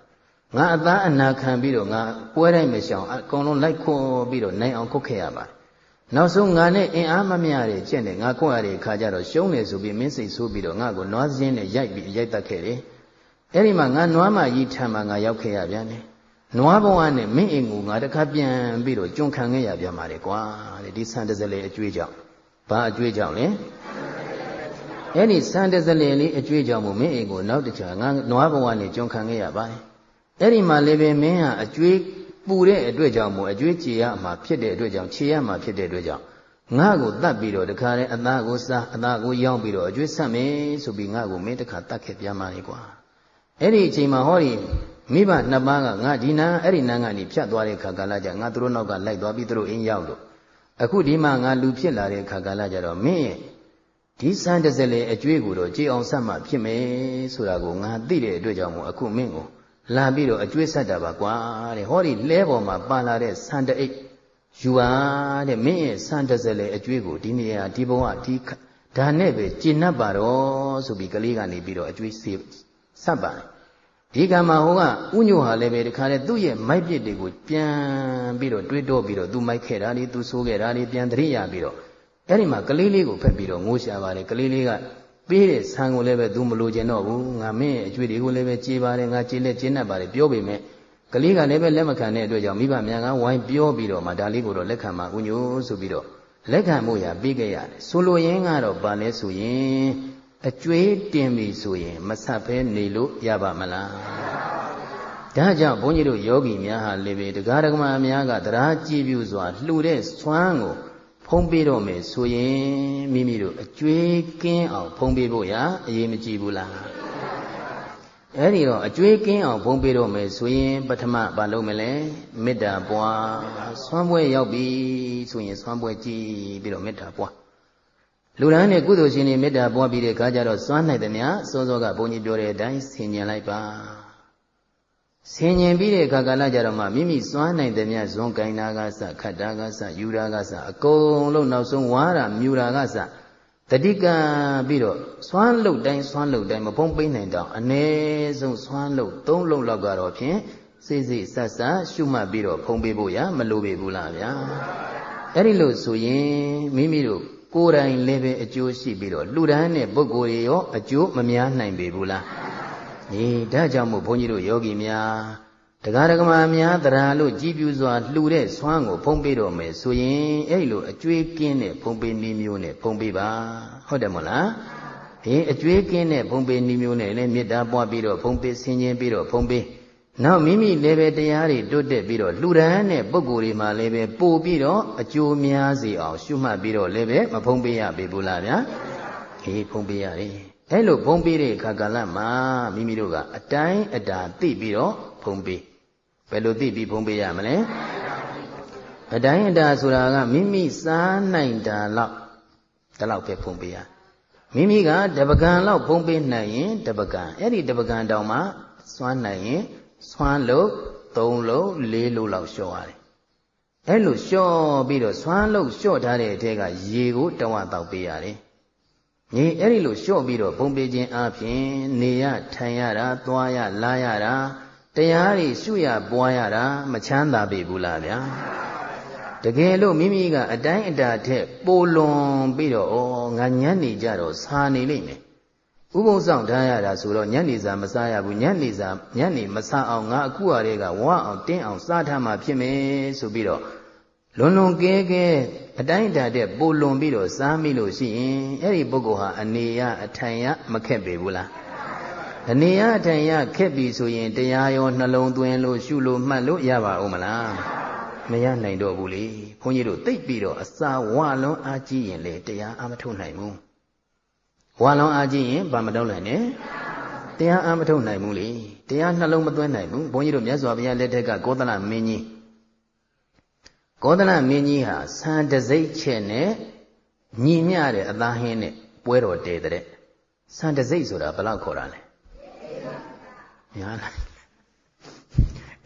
ငါအသားအနာခံပြီးတော့ငါပွဲတိုင်းမရှောင်အကုန်လုံးလိုက်ခွပြီးတော့နိုင်အောင်ခုတ်ခဲ့ရပါတယ်နောက်ဆုံးငါနဲ့အင်အားမမျှတဲ့ကျင့်တယ်ငါခွတ်ရတဲ့အခါကျတော့ရှုံးတယ်ဆိုပြီးမင်းစိတ်ဆိုးပြီးတော့ငါ့ကိုနွားစင်းနဲ့ရိုက်ပြီးရိုက်တတ်ခဲ့တယ်အဲ့ဒီမှာငါနွားမကြီးထံမှာငါရောက်ခဲ့ရပြန်တယ်နွားဘဝနဲ့မင်းအိမ်ကိုငါတခါပြန်ပြီးတော့ကျွန်ခံခဲ့ရပြန်ပါတယ်ကွာတဲ့ဒီဆန်တစလေအကျွေးကြောင့်ဘာအကျွေးကြောင့်လဲ အဲ့ဒီဆန်တစလေလေးအကျွေးကြောင့်မို့မင်းအိမ်ကိုနောက်တခြားငါနွားဘဝနဲ့ကျွန်ခံခဲ့ရပါတယ်အဲ့ဒီမှာလည်းပဲမင်းဟာအကျွေးပူတဲ့အတွက်ကြောင့်မို့အကျွေးကြေရမှာဖြစ်တဲ့အတွက်ကြောင့်ခြေရမှာဖြစ်တဲ့အတွက်ကြောင့်ငါ့ကိုတတ်ပြီးတော့တခါတည်းအသားကိုစားအသားကိုရောင်းပြီးတော့အကျွေးဆက်မယ်ဆိုပြီးငါ့ကိုမင်းတခါတတ်ခဲ့ပြန်ပါလေကွာအဲ့ဒီအချိန်မှာဟောဒီမိဘနှစ်ပါးကငါဒီနာအဲ့ဒီနာကနေဖြတ်သွားတဲ့ခါကာလကြငါတို့နောက်ကလိုက်သွားပြီးတို့အိမ်ရောက်လို့အခုဒီမှာငါလူဖြစ်လာတဲ့ခါကာလကြတော့မင်းရဲ့ ဒီစံတစလေအကျွေးကိုတော့ကြည်အောင်ဆက်မှဖြစ်မယ်ဆိုတာကိုငါသိတဲ့အတွက်ကြောင့်မို့အခုမင်းကိုလာပြီးတော့အကျွေးဆက်တာပါကွာတဲ့ဟောဒီလဲပေါ်မှာပါလာတဲ့စံတအိတ်ယူပါတဲ့မင်းရဲ့စံတစလေအကျွေးကိုဒီနေရာဒီဘဝဒီဒါနဲ့ပဲကျင့်납ပါတော့ဆိုပြီးကလေးကနေပြီးတော့အကျွေးဆက်ပါတယ်ဒီကံမှာဟိုကဥညိုဟာလည်းပဲတခါလေသူ့ရဲ့မိုက်ပြစ်တွေကိုပြန်ပြီးတော့တွေးတောပြီးတော့သူမိုက်ခဲ့တာလေးသူဆိုးခဲ့တာလေးပြန်သတိရပြီးတော့ အဲ့ဒီမှာကလေးလေးကိုဖက်ပြီးတော့ငိုးရှာပါတယ်ကလေးလေးကပေးတဲ့ဆံကိုလည်းပဲ तू မလိုချင်တော့ဘူးငါမင်းရဲ့အကျွေးတွေကိုလည်းပဲကြေးပါတယ်ငါကြေးလက်ကြေးနဲ့ပါတယ်ပြောပေမဲ့ကလေးကလည်းပဲလက်မခံတဲ့အတွက်ကြောင့်မိဘများကဝိုင်းပြောပြီးတော့မှဒါလေးကိုတော့လက်ခံမှာဥညိုဆိုပြီးတော့လက်ခံမှုရပြီးခဲ့ရတယ်ဆိုလိုရင်းကတော့ဗာလဲဆိုရင်အကျွေးတင်ပြီဆိုရင်မဆက်ဖဲနေလို့ရပါမလားဒါကြောင့်ဘုန်းကြီးတို့ယောဂီများဟာလေပဲတရားဓမ္မများကတရားကြည်ပြူစွာလှူတဲ့ဆွမ်းကို ဖုံးပေးတော့မယ်ဆိုရင်မိမိတို့အကျွေးကင်းအောင်ဖုံးပေးဖို့ရအရေးမကြီးဘူးလားအဲ့ဒီတော့အကျွေးကင်းအောင်ဖုံးပေးတော့မယ်ဆိုရင်ပထမဘာလုပ်မလဲမေတ္တာပွားဆွမ်းပွဲရောက်ပြီဆိုရင်ဆွမ်းပွဲကြည်ပြီးတော့မေတ္တာပွားလူရန်နဲ့ကုသိုလ်ရှင်တွေမေတ္တာပွားပြီးတဲ့အခါကျတော့စွမ်းနိုင်တဲ့များစောစောကဘုန်းကြီးပြောတဲ့အတိုင်းဆင်ញင်လိုက်ပါ ဆင်ញင်ပြီးတဲ့အခါကာလကြတော့မှမိမိစွမ်းနိုင်တဲ့မြတ်ဇွန်ကိုင်းတာကစခတ်တာကစယူတာကစအကုန်လုံးနောက်ဆုံးဝါတာမြူတာကစတတိကံပြီးတော့စွမ်းလုတ်တိုင်းစွမ်းလုတ်တိုင်းမဖုံးပိနိုင်တော့အ ਨੇ ဆုံးစွမ်းလုတ်၃လုံးလောက်ကတော့ဖြင့်စိစိဆက်ဆက်ရှုမှတ်ပြီးတော့ဖုံးပေးဖို့ရမလိုပေဘူးလားဗျာအဲ့ဒီလို့ဆိုရင်မိမိတို့ကိုယ်တိုင်လည်းပဲအကျိုးရှိပြီးတော့လှူဒန်းတဲ့ပုဂ္ဂိုလ်တွေရောအကျိုးမများနိုင်ပေဘူးလား အေးဒါကြောင့်မို့ဘုန်းကြီးတို့ယောဂီများတရားဓမ္မများတရားလို့ကြည်ပြူစွာလှူတဲ့ဆွမ်းကိုဖုံးပေးတော့မယ်ဆိုရင်အဲ့လိုအကျွေးကင်းတဲ့ဖုံးပေးနည်းမျိုးနဲ့ဖုံးပေးပါဟုတ်တယ်မဟုတ်လားအေးအကျွေးကင်းတဲ့ဖုံးပေးနည်းမျိုးနဲ့လည်းမေတ္တာပွားပြီးတော့ဖုံးပေးဆင်ခြင်ပြီးတော့ဖုံးပေးနောက်မိမိလည်းပဲတရားတွေတွတ်တက်ပြီးတော့လှူဒန်းတဲ့ပုဂ္ဂိုလ်တွေမှာလည်းပဲပို့ပြီးတော့အကျိုးများစေအောင်ရှုမှတ်ပြီးတော့လည်းပဲမဖုံးပေးရပေဘူးလားဗျာအေးဖုံးပေးရတယ် အဲ့လိုဖုံးပေးတဲ့အခါကာလမှာမိမိတို့ကအတိုင်းအတာသိပြီးတော့ဖုံးပေးဘယ်လိုသိပြီးဖုံးပေးရမလဲအတိုင်းအတာဆိုတာကမိမိစားနိုင်တာလောက်ဒီလောက်ပဲဖုံးပေးရမိမိကတပကံလောက်ဖုံးပေးနိုင်ရင်တပကံအဲ့ဒီတပကံတောင်မှစွမ်းနိုင်ရင်စွမ်းလို့၃လို့၄လို့လောက်လျှော့ရတယ်အဲ့လိုလျှော့ပြီးတော့စွမ်းလို့လျှော့ထားတဲ့အထက်ကရေကိုတဝတောက်ပေးရတယ် ညီအဲ့ဒီလိုလျှော့ပြီးတော့ဘုံပေးခြင်းအပြင်နေရထိုင်ရတာသွားရလာရတာတရားတွေရှုရပွားရတာမချမ်းသာပေဘူးလားဗျာတကယ်လို့မိမိကအတိုင်းအတာထက်ပိုလွန်ပြီးတော့ဩငါညံ့နေကြတော့စာနေလိမ့်မယ်ဥပုံဆောင်ထားရတာဆိုတော့ညံ့နေစာမစားရဘူးညံ့နေစာညံ့နေမစားအောင်ငါအခုအရေးကဝအောင်တင်းအောင်စားထားမှဖြစ်မယ်ဆိုပြီးတော့ လွန်လွန်ကဲကဲအတိုင်းအတာတဲ့ပိုလွန်ပြီးတော့စားမိလို့ရှိရင်အဲ့ဒီပုဂ္ဂိုလ်ဟာအနေရအထိုင်ရမခက်ပေဘူးလားအနေရအထိုင်ရခက်ပြီဆိုရင်တရားရောနှလုံးသွင်းလို့ရှုလို့မှတ်လို့ရပါဦးမလားမရနိုင်တော့ဘူးလေဘုန်းကြီးတို့သိပ်ပြီးတော့အစာဝလွန်အားကြီးရင်လေတရားအမထုတ်နိုင်ဘူးဝလွန်အားကြီးရင်ဘာမထုတ်နိုင်နဲ့တရားအမထုတ်နိုင်ဘူးလေတရားနှလုံးမသွင်းနိုင်ဘူးဘုန်းကြီးတို့မြတ်စွာဘုရားလက်ထက်ကကောသလမင်းကြီး ကောသလမင်းကြီးဟာဆန်တစိတ်ချက်နဲ့ညီမျှတဲ့အသားဟင်းနဲ့ပွဲတော်တည်တဲ့ဆန်တစိတ်ဆိုတာဘယ်လောက်ခေါ်တာလဲများလား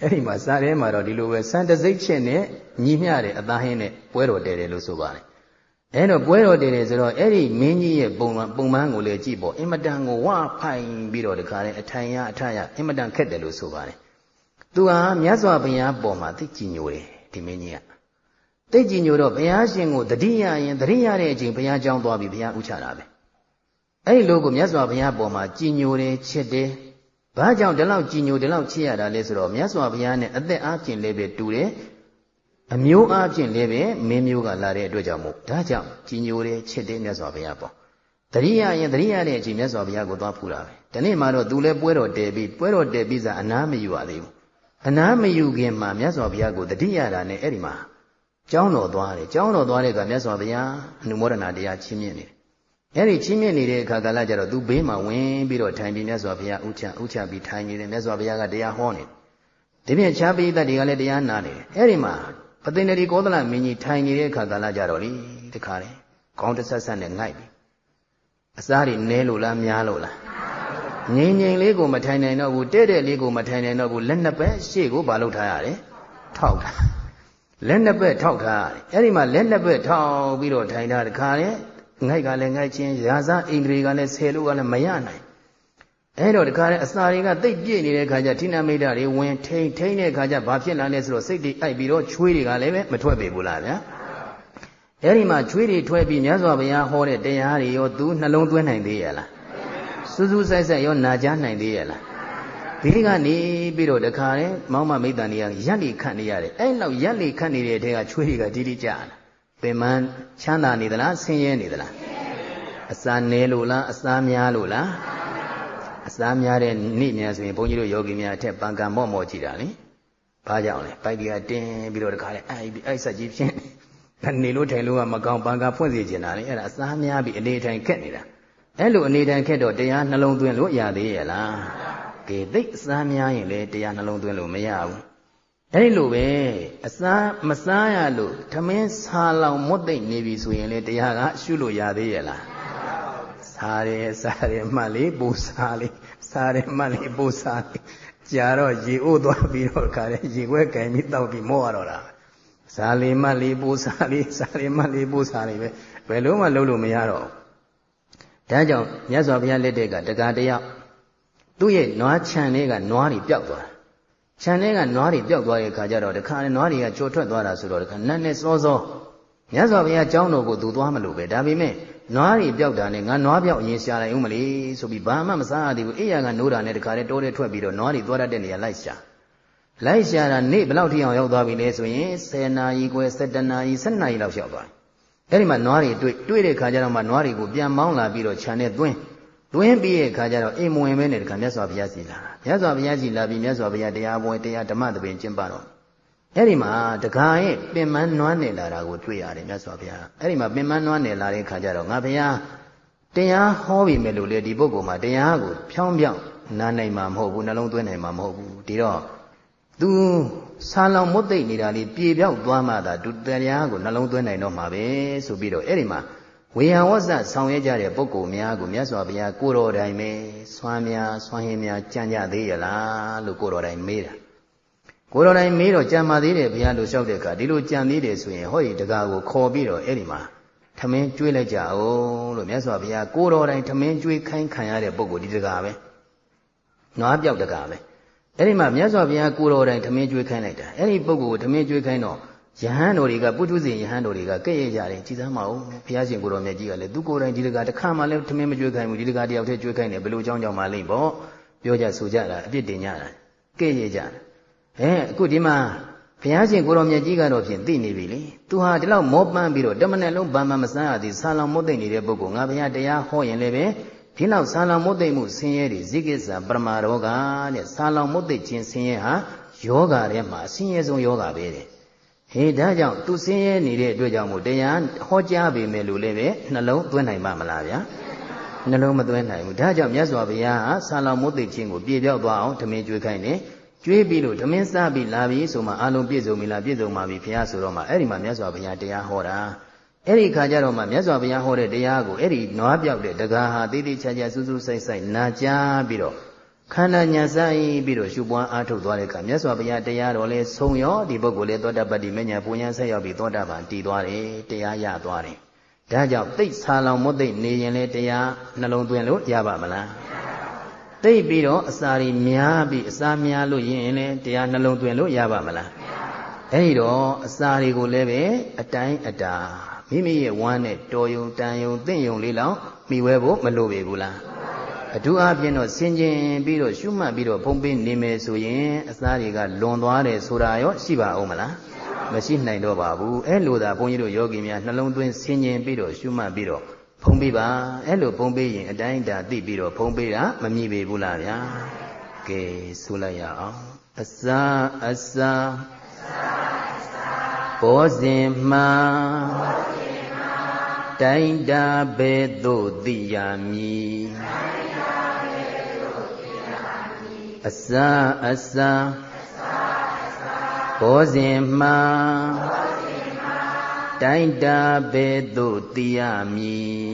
အဲ့ဒီမှာစားထဲမှာတော့ဒီလိုပဲဆန်တစိတ်ချက်နဲ့ညီမျှတဲ့အသားဟင်းနဲ့ပွဲတော်တည်တယ်လို့ဆိုပါတယ်အဲ့တော့ပွဲတော်တည်တယ်ဆိုတော့အဲ့ဒီမင်းကြီးရဲ့ပုံပုံမှန်ကိုလည်းကြည့်ပေါ့အင်မတန်ကိုဝဖိုင်ပြီးတော့တခါလဲအထိုင်ရအထရအင်မတန်ခက်တယ်လို့ဆိုပါတယ်သူဟာမြတ်စွာဘုရားပေါ်မှာသိကြည်ညိုတယ်ဒီမင်းကြီးက သိကြည်ညိုတော့ဘုရားရှင်ကိုတတိယရင်တတိယတဲ့အချိန်ဘုရားကြောင်းသွားပြီးဘုရားဥချတာပဲအဲ့ဒီလိုကိုမြတ်စွာဘုရားပေါ်မှာကြည်ညိုတယ်ချစ်တယ်ဘာကြောင့်ဒီလောက်ကြည်ညိုဒီလောက်ချစ်ရတာလဲဆိုတော့မြတ်စွာဘုရားနဲ့အသက်အားဖြင့်လည်းပဲတူတယ်အမျိုးအားဖြင့်လည်းပဲမင်းမျိုးကလာတဲ့အတွက်ကြောင့်မို့ဒါကြောင့်ကြည်ညိုတယ်ချစ်တယ်မြတ်စွာဘုရားပေါ်တရိယာရင်တရိယာတဲ့အချိန်မြတ်စွာဘုရားကိုသွားဖူးတာပဲဒီနေ့မှတော့သူလည်းပွဲတော်တည်ပြီးပွဲတော်တည်ပြီးစားအနားမယူရသေးဘူးအနားမယူခင်မှာမြတ်စွာဘုရားကိုတတိယတာနဲ့အဲ့ဒီမှာ ကျောင်းတော်သွားတယ်ကျောင်းတော်သွားတဲ့အခါမြတ်စွာဘုရားအနုမောဒနာတရားချင်းမြင့်နေတယ်အဲ့ဒီချင်းမြင့်နေတဲ့အခါကာလကျတော့သူဘေးမှာဝင်ပြီးတော့ထိုင်ပြီးမြတ်စွာဘုရားဥချဥချပြီးထိုင်နေတယ်မြတ်စွာဘုရားကတရားဟောနေတယ်ဒီပြင်ခြားပိဋကတွေကလည်းတရားနာနေတယ်အဲ့ဒီမှာပသိနေဒီကောသလမင်းကြီးထိုင်နေတဲ့အခါကာလကျတော့လေတခါလေခေါင်းတဆက်ဆက်နဲ့ငိုက်ပြီအစားတွေနဲလို့လားများလို့လားငိမ့်ငိမ့်လေးကိုမထိုင်နိုင်တော့ဘူးတဲ့တဲ့လေးကိုမထိုင်နိုင်တော့ဘူးလက်နှစ်ဘက်ရှေ့ကိုဘာလုပ်ထားရလဲထောက်တာ လက်နှစ်ဘက်ထောက်ထားရတယ်အဲ့ဒီမှာလက်နှစ်ဘက်ထောက်ပြီးတော့ထိုင်တာတခါလေငိုက်ကလည်းငိုက်ချင်းရာဇအိန္ဒြေကလည်းဆယ်လို့ကလည်းမရနိုင်အဲ့တော့တခါလေအစာတွေကတိတ်ပြည့်နေတဲ့ခါကျဌိနမိတ်တွေဝင်ထိန်ထိန်တဲ့ခါကျဘာဖြစ်လာလဲဆိုတော့စိတ်တွေအိုက်ပြီးတော့ချွေးတွေကလည်းပဲမထွက်ပေဘူးလားဗျာအဲ့ဒီမှာချွေးတွေထွက်ပြီးမြတ်စွာဘုရားဟောတဲ့တရားတွေရောသူနှလုံးသွင်းနိုင်သေးရဲ့လားစူးစူးဆိုင်ဆိုင်ရောနာကြားနိုင်သေးရဲ့လား ဘေးကနေပြီးတော့တခါလေမောင်းမမိတ်တန်တွေကရက်လီခတ်နေရတယ်အဲ့လောက်ရက်လီခတ်နေတဲ့အထက်ကချွေးတွေကတီးတီးကြလာပင်မချမ်းသာနေသလားဆင်းရဲနေသလားအစာနဲလို့လားအစာများလို့လားအစာများတဲ့နေ့များဆိုရင်ဘုန်းကြီးတို့ယောဂီများအထက်ပံကံမော့မော့ကြည့်တာလေဘာကြောင့်လဲပိုက်တီကတင်းပြီးတော့တခါလေအိုက်ပြီးအိုက်ဆက်ကြီးဖြင့်နေလို့ထိုင်လို့ကမကောင်းပံကဖွင့်စီကျင်တာလေအဲ့ဒါအစာများပြီးအနေထိုင်ခက်နေတာအဲ့လိုအနေထိုင်ခက်တော့တရားနှလုံးသွင်းလို့ရသေးရဲ့လား ကဲသိအစာများရင်လေတရားနှလုံးသွင်းလို့မရဘူးအဲ့ဒီလိုပဲအစာမစားရလို့ထမင်းဆာလောင်မွတ်သိမ့်နေပြီဆိုရင်လေတရားကရှုလို့ရသေးရဲ့လားစားတယ်စားတယ်မှတ်လေးပူစားလေးစားတယ်မှတ်လေးပူစားလေးကြာတော့ရေအိုးသွားပြီးတော့ခါတယ်ရေခွဲကင်ပြီးတောက်ပြီးမော့ရတော့တာစားလေးမှတ်လေးပူစားလေးစားလေးမှတ်လေးပူစားလေးပဲဘယ်လို့မှလုပ်လို့မရတော့ဒါကြောင့်မြတ်စွာဘုရားလက်ထက်ကတကားတယောက် သူ့ရဲ့နွားခြံလေးကနွားတွေပျောက်သွားတာခြံထဲကနွားတွေပျောက်သွားတဲ့အခါကျတော့တခါနွားတွေကချိုထွက်သွားတာဆိုတော့တခါနတ်နဲ့စောစောမြတ်စွာဘုရားကြောင်းတော်ကိုသူသွားမလို့ပဲဒါပေမဲ့နွားတွေပျောက်တာနဲ့ငါနွားပျောက်အရင်ရှာလိုက်ဦးမလေးဆိုပြီးဘာမှမစားရသေးဘူးအိယာကနိုးတာနဲ့တခါတည်းတိုးတဲ့ထွက်ပြီးတော့နွားတွေသွားတတ်တဲ့နေရာလိုက်ရှာလိုက်ရှာတာနေ့ဘယ်လောက်ထိအောင်ရောက်သွားပြီလဲဆိုရင်10နာရီခွဲ17နာရီ17နာရီလောက်ရောက်သွားတယ်အဲ့ဒီမှာနွားတွေတွေ့တွေ့တဲ့ခါကျတော့မှနွားတွေကိုပြန်မောင်းလာပြီးတော့ခြံနဲ့သွင်း တွင်းပြီးရဲ့ခါကျတော့အိမ်မဝင်ပဲနဲ့တခါမြတ်စွာဘုရားစီလာမြတ်စွာဘုရားစီလာပြီးမြတ်စွာဘုရားတရားပွဲတရားဓမ္မသဘင်ကျင့်ပါတော့အဲ့ဒီမှာတခါရဲ့ပင်မနွမ်းနယ်လာတာကိုတွေ့ရတယ်မြတ်စွာဘုရားအဲ့ဒီမှာပင်မနွမ်းနယ်လာတဲ့ခါကျတော့ငါဘုရားတရားဟောပြီမဲ့လို့လေဒီပုဂ္ဂိုလ်မှာတရားကိုဖြောင်းပြောင်းနားနိုင်မှာမဟုတ်ဘူးနှလုံးသွင်းနိုင်မှာမဟုတ်ဘူးဒီတော့ तू ဆာလောင်မွတ်သိမ့်နေတာလေးပြေပြောက်သွားမှသာသူတရားကိုနှလုံးသွင်းနိုင်တော့မှာပဲဆိုပြီးတော့အဲ့ဒီမှာ ဝေယံဝဇ္ဇဆောင်ရွက်ကြတဲ့ပုဂ္ဂိုလ်များကိုမြတ်စွာဘုရားကိုတော်တိုင်ပဲဆွမ်းများဆွမ်းဟင်းများကြံ့ကြသေးရလားလို့ကိုတော်တိုင်မေးတာကိုတော်တိုင်မေးတော့ကြံပါသေးတယ်ဘုရားလို့လျှောက်တဲ့အခါဒီလိုကြံသေးတယ်ဆိုရင်ဟောဒီတကားကိုခေါ်ပြီးတော့အဲ့ဒီမှာထမင်းကျွေးလိုက်ကြအောင်လို့မြတ်စွာဘုရားကိုတော်တိုင်ထမင်းကျွေးခိုင်းခံရတဲ့ပုဂ္ဂိုလ်ဒီတကားပဲနွားပြောက်တကားပဲအဲ့ဒီမှာမြတ်စွာဘုရားကိုတော်တိုင်ထမင်းကျွေးခိုင်းလိုက်တာအဲ့ဒီပုဂ္ဂိုလ်ကိုထမင်းကျွေးခိုင်းတော့ ယဟန်တော်တွေကပုထုဇဉ်ယဟန်တော်တွေကကဲ့ရဲ့ကြတယ်ကြည်စမ်းမအောင်ဘုရားရှင်ကိုတော်မြတ်ကြီးကလည်းသူကိုယ်တိုင်ဒီတကာတခါမှလည်းထမင်းမကြွေးခိုင်းဘူးဒီတကာတယောက်တည်းကြွေးခိုင်းတယ်ဘယ်လိုကြောင်းကြောင်းမှလိမ့်ပေါ့ပြောကြဆိုကြတာအပြစ်တင်ကြတာကဲ့ရဲ့ကြတယ်အဲအခုဒီမှာဘုရားရှင်ကိုတော်မြတ်ကြီးကတော့ဖြင့်သိနေပြီလေသူဟာဒီလောက်မောပန်းပြီးတော့တမနဲ့လုံးဘာမှမစမ်းရသည်ဆာလောင်မုတ်သိမ့်နေတဲ့ပုဂ္ဂိုလ်ငါဘုရားတရားဟောရင်လည်းပဲဒီလောက်ဆာလောင်မုတ်သိမ့်မှုဆင်းရဲတွေဇိကိစ္စပရမရောဂတဲ့ဆာလောင်မုတ်သိမ့်ခြင်းဆင်းရဲဟာယောဂထဲမှာအဆင်းရဲဆုံးယောဂပဲတဲ့ ဟေးဒါကြောင့်သူဆင်းရဲနေတဲ့အတွက်ကြောင့်မို့တရားဟောကြားပေမဲ့လို့လည်းပဲနှလုံးသွင်းနိုင်ပါမလားဗျာနှလုံးမသွင်းနိုင်ဘူးဒါကြောင့်မြတ်စွာဘုရားဟာဆာလောင်မုတ်သိချင်းကိုပြေပြောက်သွားအောင်ဓမင်းကျွေးခိုင်းတယ်ကျွေးပြီးလို့ဓမင်းစားပြီးလာပြီဆိုမှအာလုံးပြည့်စုံပြီလားပြည့်စုံပါပြီဘုရားဆိုတော့မှအဲ့ဒီမှာမြတ်စွာဘုရားတရားဟောတာအဲ့ဒီခါကျတော့မှမြတ်စွာဘုရားဟောတဲ့တရားကိုအဲ့ဒီနွားပြောက်တဲ့တကားဟာတိတိကျကျစူးစူးဆိုင်ဆိုင်နာကြားပြီးတော့ ခန္ဓာညာဆိုင်ပြီးတော့ရှုပွားအားထုတ်သွားတဲ့အခါမြတ်စွာဘုရားတရားတော်လဲဆုံးရောဒီပုဂ္ဂိုလ်လဲသောတာပတ္တိမညာပူညာဆက်ရောက်ပြီးသောတာပန်တည်သွားတယ်တရားရသွားတယ်ဒါကြောင့်သိဆာလောင်မွတ်သိနေရင်လဲတရားနှလုံးသွင်းလို့ရပါမလားသိပြီးတော့အစာတွေများပြီးအစာများလို့ရင်လည်းတရားနှလုံးသွင်းလို့ရပါမလားအဲ့ဒီတော့အစာတွေကိုလည်းပဲအတိုင်းအတာမိမိရဲ့ဝမ်းနဲ့တော်ယုံတန်ယုံသင့်ယုံလေးလောက်မိဝဲဖို့မလိုပေဘူးလား အထူးအဖြင့်တော့ဆင်ခြင်ပြီးတော့ရှုမှတ်ပြီးတော့ဖုံးပေးနေမယ်ဆိုရင်အစာတွေကလွန်သွားတယ်ဆိုတာရောရှိပါအောင်မလားမရှိနိုင်တော့ပါဘူးအဲ့လိုသာဘုန်းကြီးတို့ယောဂီများနှလုံးသွင်းဆင်ခြင်ပြီးတော့ရှုမှတ်ပြီးတော့ဖုံးပေးပါအဲ့လိုဖုံးပေးရင်အတိုင်းတာသိပြီးတော့ဖုံးပေးတာမမြည်ပေဘူးလားဗျာကဲဆိုလိုက်ရအောင်အစာအစာဘောဇင်မှ တိုင်းတာဘဲသို့သိရမည်အစာအစာဘောဇင်မှတိုင်းတာဘဲသို့သိရမည်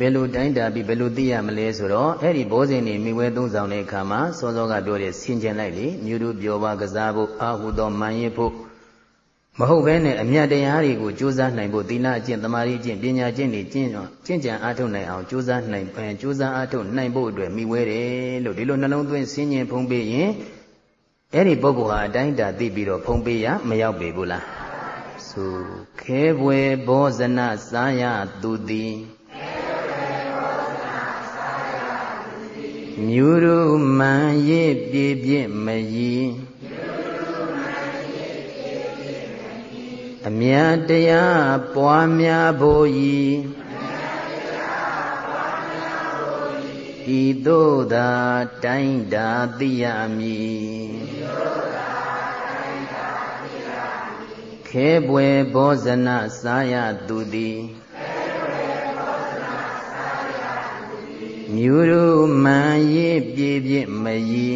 ဘယ်လိုတိုင်းတာပြီးဘယ်လိုသိရမလဲဆိုတော့အဲ့ဒီဘောဇင်နေမိဝဲသုံးဆောင်တဲ့အခါမှာစောစောကပြောတဲ့ဆင်ကျင်လိုက်လေမြူတို့ပြောပါကစားဖို့အာဟုသောမန်ရဖို့မဟုတ်ဘဲနဲ့အမြတ်တရားတွေကိုကြိုးစားနိုင်ဖို့သီလအကျင့်တမာရီအကျင့်ပညာကျင့်တွေကျင့်ကျင့်ကြံအားထုတ်နိုင်အောင်ကြိုးစားနိုင်ပန်ကြိုးစားအားထုတ်နိုင်ဖို့အတွက်မိဝဲတယ်လို့ဒီလိုနှလုံးသွင်းဆင်ញင်ဖုံးပေးရင်အဲ့ဒီပုဂ္ဂိုလ်ဟာအတိုင်းတာသိပြီးတော့ဖုံးပေးရမရောက်ပေဘူးလားဆိုခဲဘွယ်ဘောဇနစားရသူသည် မြူရုမှန်ရစ်ပြည့်ပြည့်မယီအမြတ်တရားပွားများဖို့ဤဤသို့သာတိုင်းတာသိရမည်ခဲပွယ်ဘောဇနစားရသူသည် မြူရုမှန်ရစ်ပြည့်ပြည့်မယီ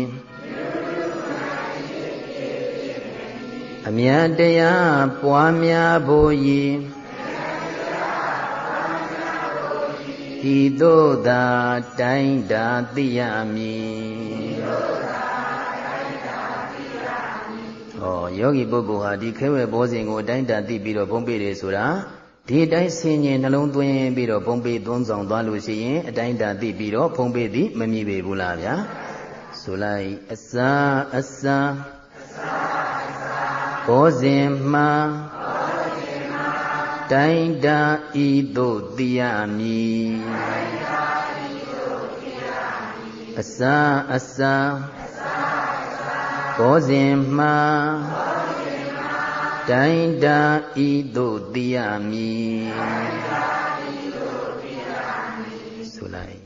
အမြတ်တရားပွားများဖို့ယီဤသို့သာတိုင်းတာသိရမည်ဟောယောဂီပုဂ္ဂိုလ်ဟာဒီခဲဝဲဘောဇင်ကိုအတိုင်းတာသိပြီးတော့ဘုံပေးတယ်ဆိုတာ ဒီအတိုင်းဆင်ញင်နှလုံးသွင်းပြီးတော့ဖုံးပေးသွန်းဆောင်သွားလို့ရှိရင်အတိုင်းတာသိပြီးတော့ဖုံးပေးသည်မမြည်ပေဘူးလားဗျာဆိုလိုက်အစာအစာဘောဇင်မှတိုင်းတာဤသို့သိရမည်အစာအစာဘောဇင်မှ တိုင်းတာဤသို့သိရမည်ဆိုလိုက်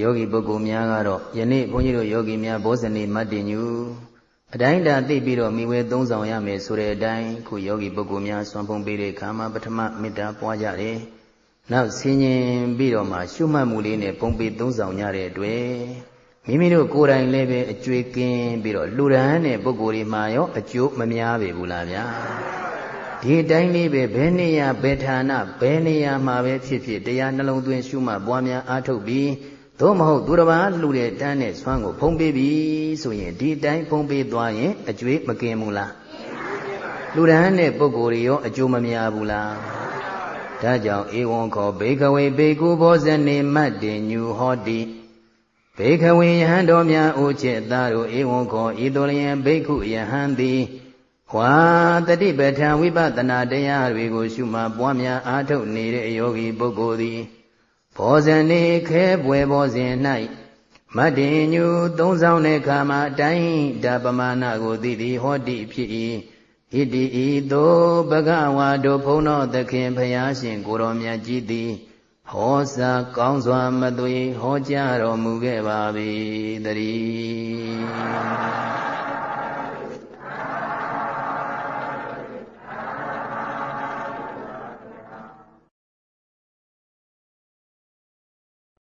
ယောဂီပုဂ္ဂိုလ်များကတော့ယနေ့ဘုန်းကြီးတို့ယောဂီများဘောဇနီမတ်တင်ညူ အတိုင်းတာသိပြီးတော့မိဝဲသုံးဆောင်ရမယ်ဆိုတဲ့အတိုင်းခုယောဂီပုဂ္ဂိုလ်များဆွမ်းဖုံးပေးတဲ့ခါမှာပထမမေတ္တာပွားကြတယ်။နောက်ဆင်ញင်ပြီးတော့မှရှုမှတ်မှုလေးနဲ့ပုံပေးသုံးဆောင်ကြတဲ့အတွက်မိမိတို့ကိုယ်တိုင်လည်းပဲအကျွေးကင်းပြီးတော့လူရန်တဲ့ပုဂ္ဂိုလ်တွေမှာရောအကျိုးမများပေဘူးလားဗျာ။ဒီတိုင်းလေးပဲဘယ်နေရာဘယ်ဌာနဘယ်နေရာမှာပဲဖြစ်ဖြစ်တရားနှလုံးသွင်းရှုမှတ်ပွားများအားထုတ်ပြီး သို့မဟုတ်သူတစ်ပါးလှူတဲ့တန်းနဲ့ဆွမ်းကိုဖုံးပေးပြီဆိုရင်ဒီတိုင်းဖုံးပေးသွားရင်အကျွေးမကင်ဘူးလားလူဒန်းတဲ့ပုဂ္ဂိုလ်တွေရောအကျိုးမများဘူးလားဒါကြောင့်ဧဝံခောဘေကဝေဘေကုဘောဇနေမတ်တင်ညူဟောတိဘေကဝေယဟန်တော်များအိုချေသားတို့ဧဝံခောဤတော်လျင်ဘေကုယဟန်သည်ဝါတတိပဋ္ဌာန်ဝိပဿနာတရားတွေကိုရှုမှပွားများအားထုတ်နေတဲ့ယောဂီပုဂ္ဂိုလ်သည် ဘောဇနေခဲပွဲဘောဇင်၌မတ္တင်ညူသုံးဆောင်တဲ့ခါမှာအတိုင်းဓပမာဏကိုသိသည်ဟောတိဖြစ်၏ဣတိဤသို့ဘဂဝါတို့ဘုန်းတော်သခင်ဖျားရှင်ကိုရောမြတ်ကြီးသည်ဟောစာကောင်းစွာမသွေဟောကြားတော်မူခဲ့ပါ၏တည်း